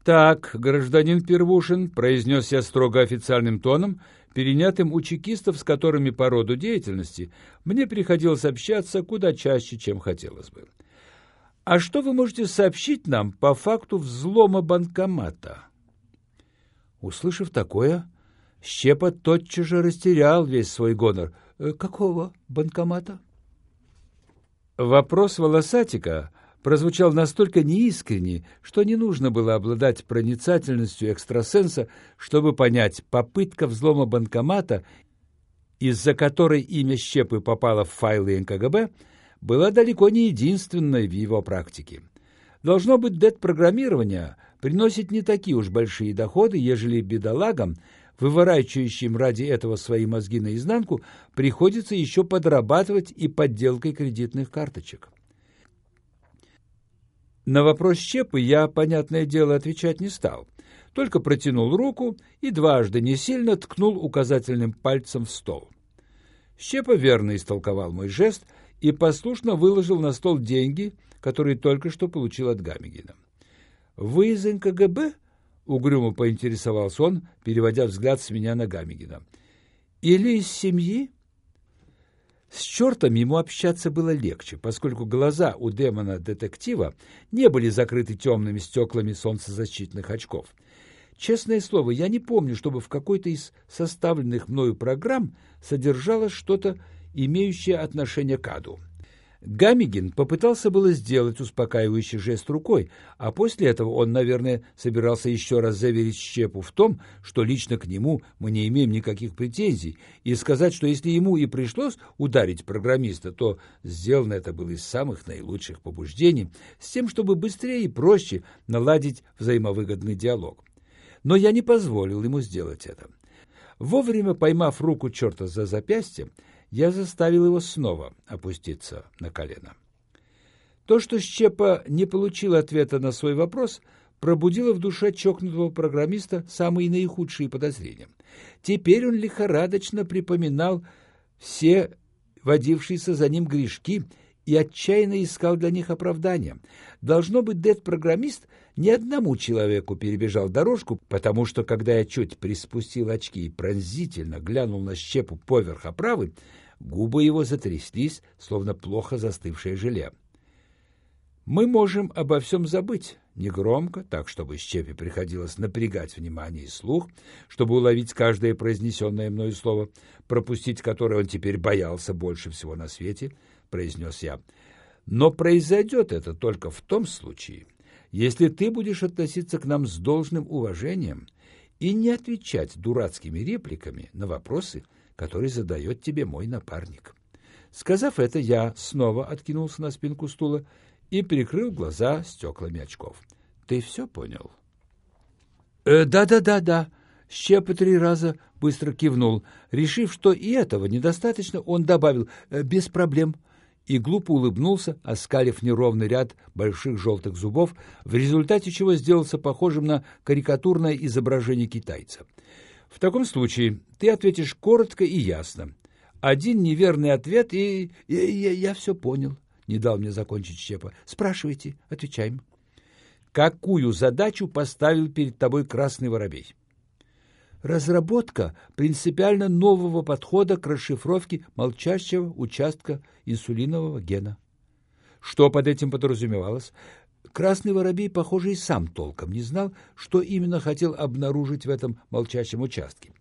«Так, гражданин Первушин», — произнес я строго официальным тоном, перенятым у чекистов, с которыми по роду деятельности мне приходилось общаться куда чаще, чем хотелось бы. «А что вы можете сообщить нам по факту взлома банкомата?» Услышав такое, Щепа тотчас же растерял весь свой гонор. «Э, «Какого банкомата?» Вопрос волосатика прозвучал настолько неискренне, что не нужно было обладать проницательностью экстрасенса, чтобы понять, попытка взлома банкомата, из-за которой имя Щепы попало в файлы НКГБ, была далеко не единственной в его практике. Должно быть, дет-программирование приносит не такие уж большие доходы, ежели бедолагам – выворачивающим ради этого свои мозги наизнанку, приходится еще подрабатывать и подделкой кредитных карточек. На вопрос Щепы я, понятное дело, отвечать не стал, только протянул руку и дважды не сильно ткнул указательным пальцем в стол. Щепа верно истолковал мой жест и послушно выложил на стол деньги, которые только что получил от Гамигина. «Вы из НКГБ?» Угрюмо поинтересовался он, переводя взгляд с меня на Гамигина. «Или из семьи?» С чертом ему общаться было легче, поскольку глаза у демона-детектива не были закрыты темными стеклами солнцезащитных очков. Честное слово, я не помню, чтобы в какой-то из составленных мною программ содержалось что-то, имеющее отношение к аду. Гамигин попытался было сделать успокаивающий жест рукой, а после этого он, наверное, собирался еще раз заверить Щепу в том, что лично к нему мы не имеем никаких претензий, и сказать, что если ему и пришлось ударить программиста, то сделано это было из самых наилучших побуждений, с тем, чтобы быстрее и проще наладить взаимовыгодный диалог. Но я не позволил ему сделать это. Вовремя поймав руку черта за запястье, я заставил его снова опуститься на колено. То, что Щепа не получил ответа на свой вопрос, пробудило в душе чокнутого программиста самые наихудшие подозрения. Теперь он лихорадочно припоминал все водившиеся за ним грешки и отчаянно искал для них оправдания. Должно быть, дед-программист ни одному человеку перебежал дорожку, потому что, когда я чуть приспустил очки и пронзительно глянул на щепу поверх оправы, Губы его затряслись, словно плохо застывшее желе. «Мы можем обо всем забыть», негромко, так, чтобы Щепе приходилось напрягать внимание и слух, чтобы уловить каждое произнесенное мною слово, пропустить которое он теперь боялся больше всего на свете, произнес я. «Но произойдет это только в том случае, если ты будешь относиться к нам с должным уважением и не отвечать дурацкими репликами на вопросы, который задает тебе мой напарник. Сказав это, я снова откинулся на спинку стула и прикрыл глаза стеклами очков. Ты все понял? «Э, «Да-да-да-да», Щепа три раза быстро кивнул. Решив, что и этого недостаточно, он добавил «Э, «без проблем» и глупо улыбнулся, оскалив неровный ряд больших желтых зубов, в результате чего сделался похожим на карикатурное изображение китайца. В таком случае ты ответишь коротко и ясно. Один неверный ответ, и, и, и я все понял. Не дал мне закончить Щепа. Спрашивайте, отвечаем. Какую задачу поставил перед тобой Красный Воробей? Разработка принципиально нового подхода к расшифровке молчащего участка инсулинового гена. Что под этим подразумевалось? Красный воробей, похоже, и сам толком не знал, что именно хотел обнаружить в этом молчащем участке.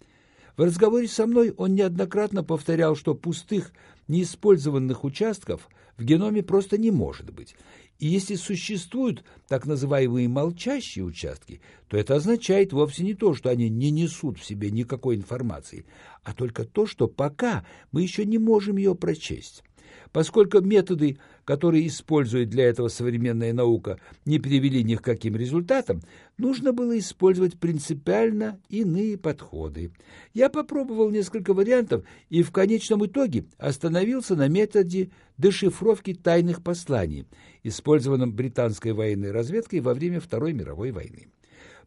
В разговоре со мной он неоднократно повторял, что пустых, неиспользованных участков в геноме просто не может быть. И если существуют так называемые молчащие участки, то это означает вовсе не то, что они не несут в себе никакой информации, а только то, что пока мы еще не можем ее прочесть. Поскольку методы, которые использует для этого современная наука, не привели ни к каким результатам, нужно было использовать принципиально иные подходы. Я попробовал несколько вариантов и в конечном итоге остановился на методе дешифровки тайных посланий, использованном британской военной разведкой во время Второй мировой войны.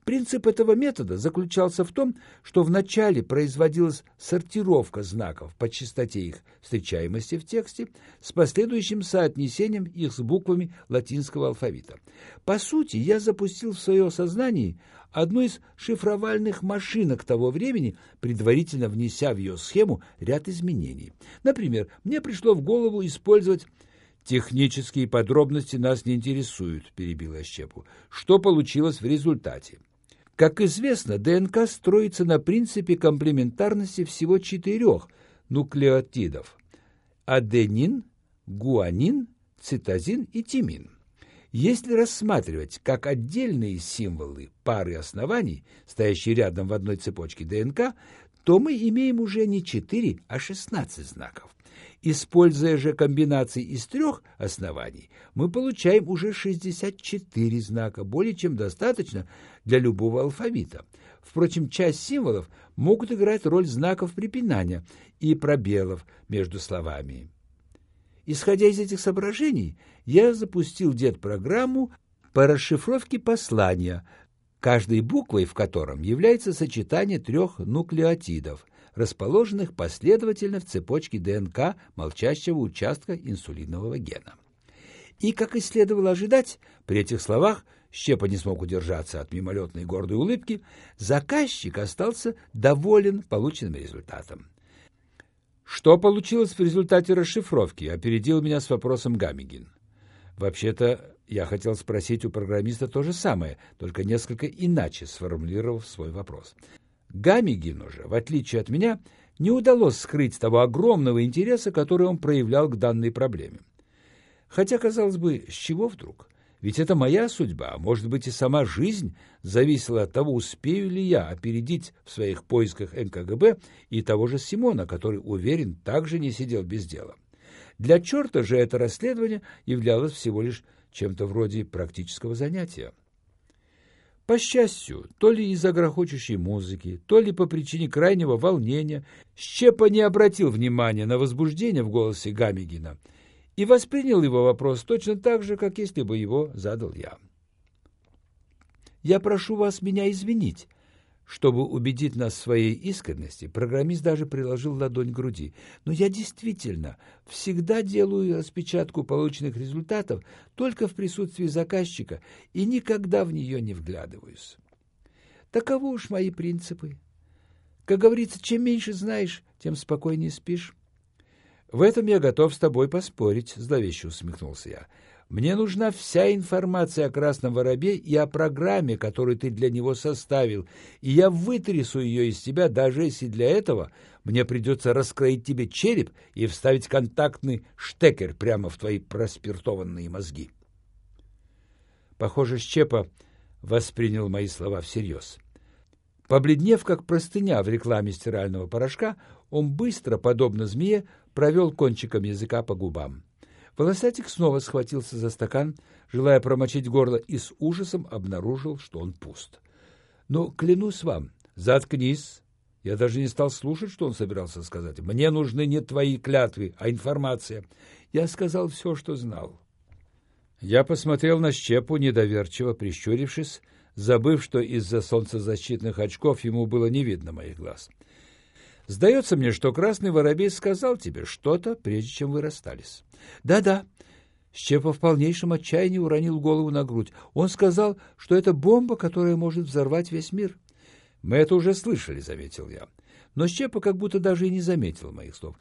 Принцип этого метода заключался в том, что вначале производилась сортировка знаков по частоте их встречаемости в тексте с последующим соотнесением их с буквами латинского алфавита. По сути, я запустил в свое сознание одну из шифровальных машинок того времени, предварительно внеся в ее схему ряд изменений. Например, мне пришло в голову использовать «Технические подробности нас не интересуют», – перебила Щепу. «Что получилось в результате?» Как известно, ДНК строится на принципе комплементарности всего четырех нуклеотидов – аденин, гуанин, цитозин и тимин. Если рассматривать как отдельные символы пары оснований, стоящие рядом в одной цепочке ДНК, то мы имеем уже не 4, а 16 знаков. Используя же комбинации из трех оснований, мы получаем уже 64 знака, более чем достаточно для любого алфавита. Впрочем, часть символов могут играть роль знаков препинания и пробелов между словами. Исходя из этих соображений, я запустил дед-программу по расшифровке послания, каждой буквой в котором является сочетание трех нуклеотидов – расположенных последовательно в цепочке ДНК молчащего участка инсулинового гена. И, как и следовало ожидать, при этих словах Щепа не смог удержаться от мимолетной гордой улыбки, заказчик остался доволен полученным результатом. «Что получилось в результате расшифровки?» — опередил меня с вопросом Гамигин. «Вообще-то я хотел спросить у программиста то же самое, только несколько иначе сформулировав свой вопрос. Гамигину же, в отличие от меня, не удалось скрыть того огромного интереса, который он проявлял к данной проблеме. Хотя, казалось бы, с чего вдруг? Ведь это моя судьба, а может быть и сама жизнь зависела от того, успею ли я опередить в своих поисках НКГБ и того же Симона, который, уверен, также не сидел без дела. Для черта же это расследование являлось всего лишь чем-то вроде практического занятия. По счастью, то ли из-за грохочущей музыки, то ли по причине крайнего волнения, Щепа не обратил внимания на возбуждение в голосе Гамигина и воспринял его вопрос точно так же, как если бы его задал я. «Я прошу вас меня извинить», чтобы убедить нас в своей искренности, программист даже приложил ладонь к груди. Но я действительно всегда делаю распечатку полученных результатов только в присутствии заказчика и никогда в нее не вглядываюсь. Таковы уж мои принципы. Как говорится, чем меньше знаешь, тем спокойнее спишь. В этом я готов с тобой поспорить, зловеще усмехнулся я. Мне нужна вся информация о красном воробе и о программе, которую ты для него составил, и я вытрясу ее из тебя, даже если для этого мне придется раскроить тебе череп и вставить контактный штекер прямо в твои проспиртованные мозги. Похоже, Щепа воспринял мои слова всерьез. Побледнев, как простыня в рекламе стирального порошка, он быстро, подобно змее, провел кончиком языка по губам. Волосатик снова схватился за стакан, желая промочить горло, и с ужасом обнаружил, что он пуст. «Но клянусь вам, заткнись!» Я даже не стал слушать, что он собирался сказать. «Мне нужны не твои клятвы, а информация. Я сказал все, что знал». Я посмотрел на Щепу, недоверчиво прищурившись, забыв, что из-за солнцезащитных очков ему было не видно моих глаз. Сдается мне, что красный воробей сказал тебе что-то, прежде чем вы расстались. Да-да. Щепа в полнейшем отчаянии уронил голову на грудь. Он сказал, что это бомба, которая может взорвать весь мир. Мы это уже слышали, заметил я. Но Щепа как будто даже и не заметил моих слов.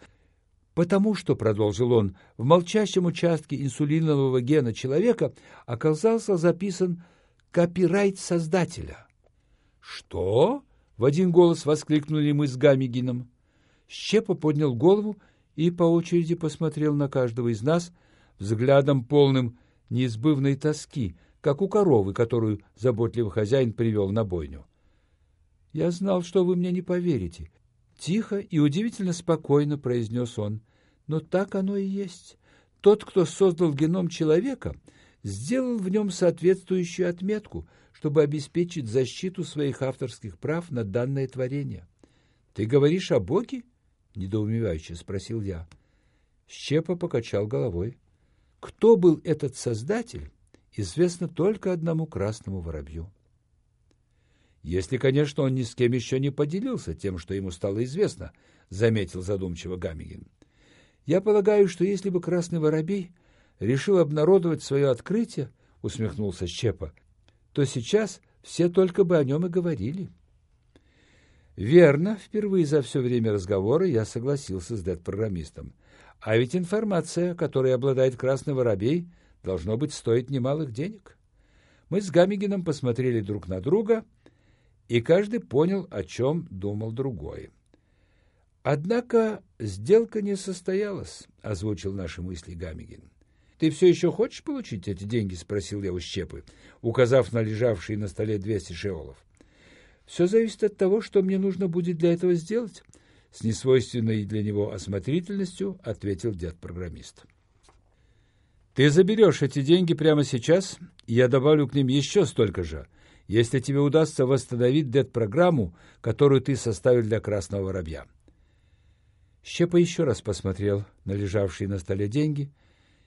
Потому что, продолжил он, в молчащем участке инсулинового гена человека оказался записан копирайт создателя. Что? В один голос воскликнули мы с Гамигином. Щепа поднял голову и по очереди посмотрел на каждого из нас взглядом полным неизбывной тоски, как у коровы, которую заботливый хозяин привел на бойню. «Я знал, что вы мне не поверите», — тихо и удивительно спокойно произнес он. «Но так оно и есть. Тот, кто создал геном человека, сделал в нем соответствующую отметку, чтобы обеспечить защиту своих авторских прав на данное творение. Ты говоришь о Боге? — недоумевающе спросил я. Щепа покачал головой. Кто был этот создатель, известно только одному красному воробью. Если, конечно, он ни с кем еще не поделился тем, что ему стало известно, — заметил задумчиво Гамигин. Я полагаю, что если бы красный воробей решил обнародовать свое открытие, — усмехнулся Щепа, — то сейчас все только бы о нем и говорили. — Верно, впервые за все время разговора я согласился с дед-программистом. А ведь информация, которой обладает Красный Воробей, должно быть стоит немалых денег. Мы с Гамигином посмотрели друг на друга, и каждый понял, о чем думал другой. «Однако сделка не состоялась», — озвучил наши мысли Гамигин. «Ты все еще хочешь получить эти деньги?» — спросил я у Щепы, указав на лежавшие на столе 200 шеолов. Все зависит от того, что мне нужно будет для этого сделать. С несвойственной для него осмотрительностью ответил дед-программист. Ты заберешь эти деньги прямо сейчас, и я добавлю к ним еще столько же, если тебе удастся восстановить дед-программу, которую ты составил для Красного Воробья. Щепа еще раз посмотрел на лежавшие на столе деньги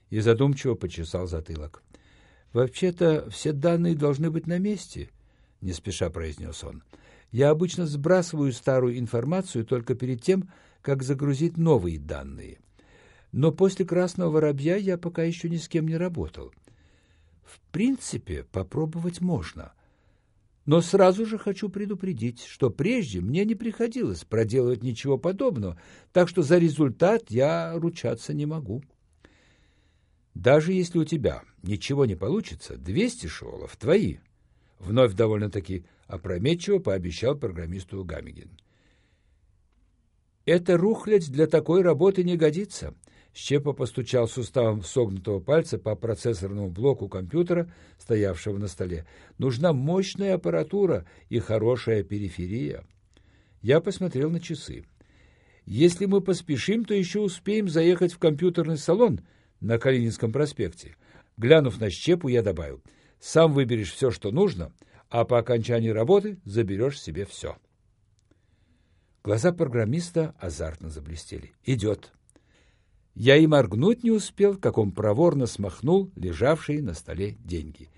и задумчиво почесал затылок. «Вообще-то все данные должны быть на месте», — не спеша произнес он. «Я обычно сбрасываю старую информацию только перед тем, как загрузить новые данные. Но после «Красного воробья» я пока еще ни с кем не работал. В принципе, попробовать можно. Но сразу же хочу предупредить, что прежде мне не приходилось проделывать ничего подобного, так что за результат я ручаться не могу». Даже если у тебя ничего не получится, 200 шолов твои, Вновь довольно-таки опрометчиво пообещал программисту Гамигин. «Это рухлядь для такой работы не годится», Щепа постучал суставом согнутого пальца по процессорному блоку компьютера, стоявшего на столе. «Нужна мощная аппаратура и хорошая периферия». Я посмотрел на часы. «Если мы поспешим, то еще успеем заехать в компьютерный салон на Калининском проспекте». Глянув на Щепу, я добавил – сам выберешь все, что нужно, а по окончании работы заберешь себе все. Глаза программиста азартно заблестели. «Идет». Я и моргнуть не успел, как он проворно смахнул лежавшие на столе деньги.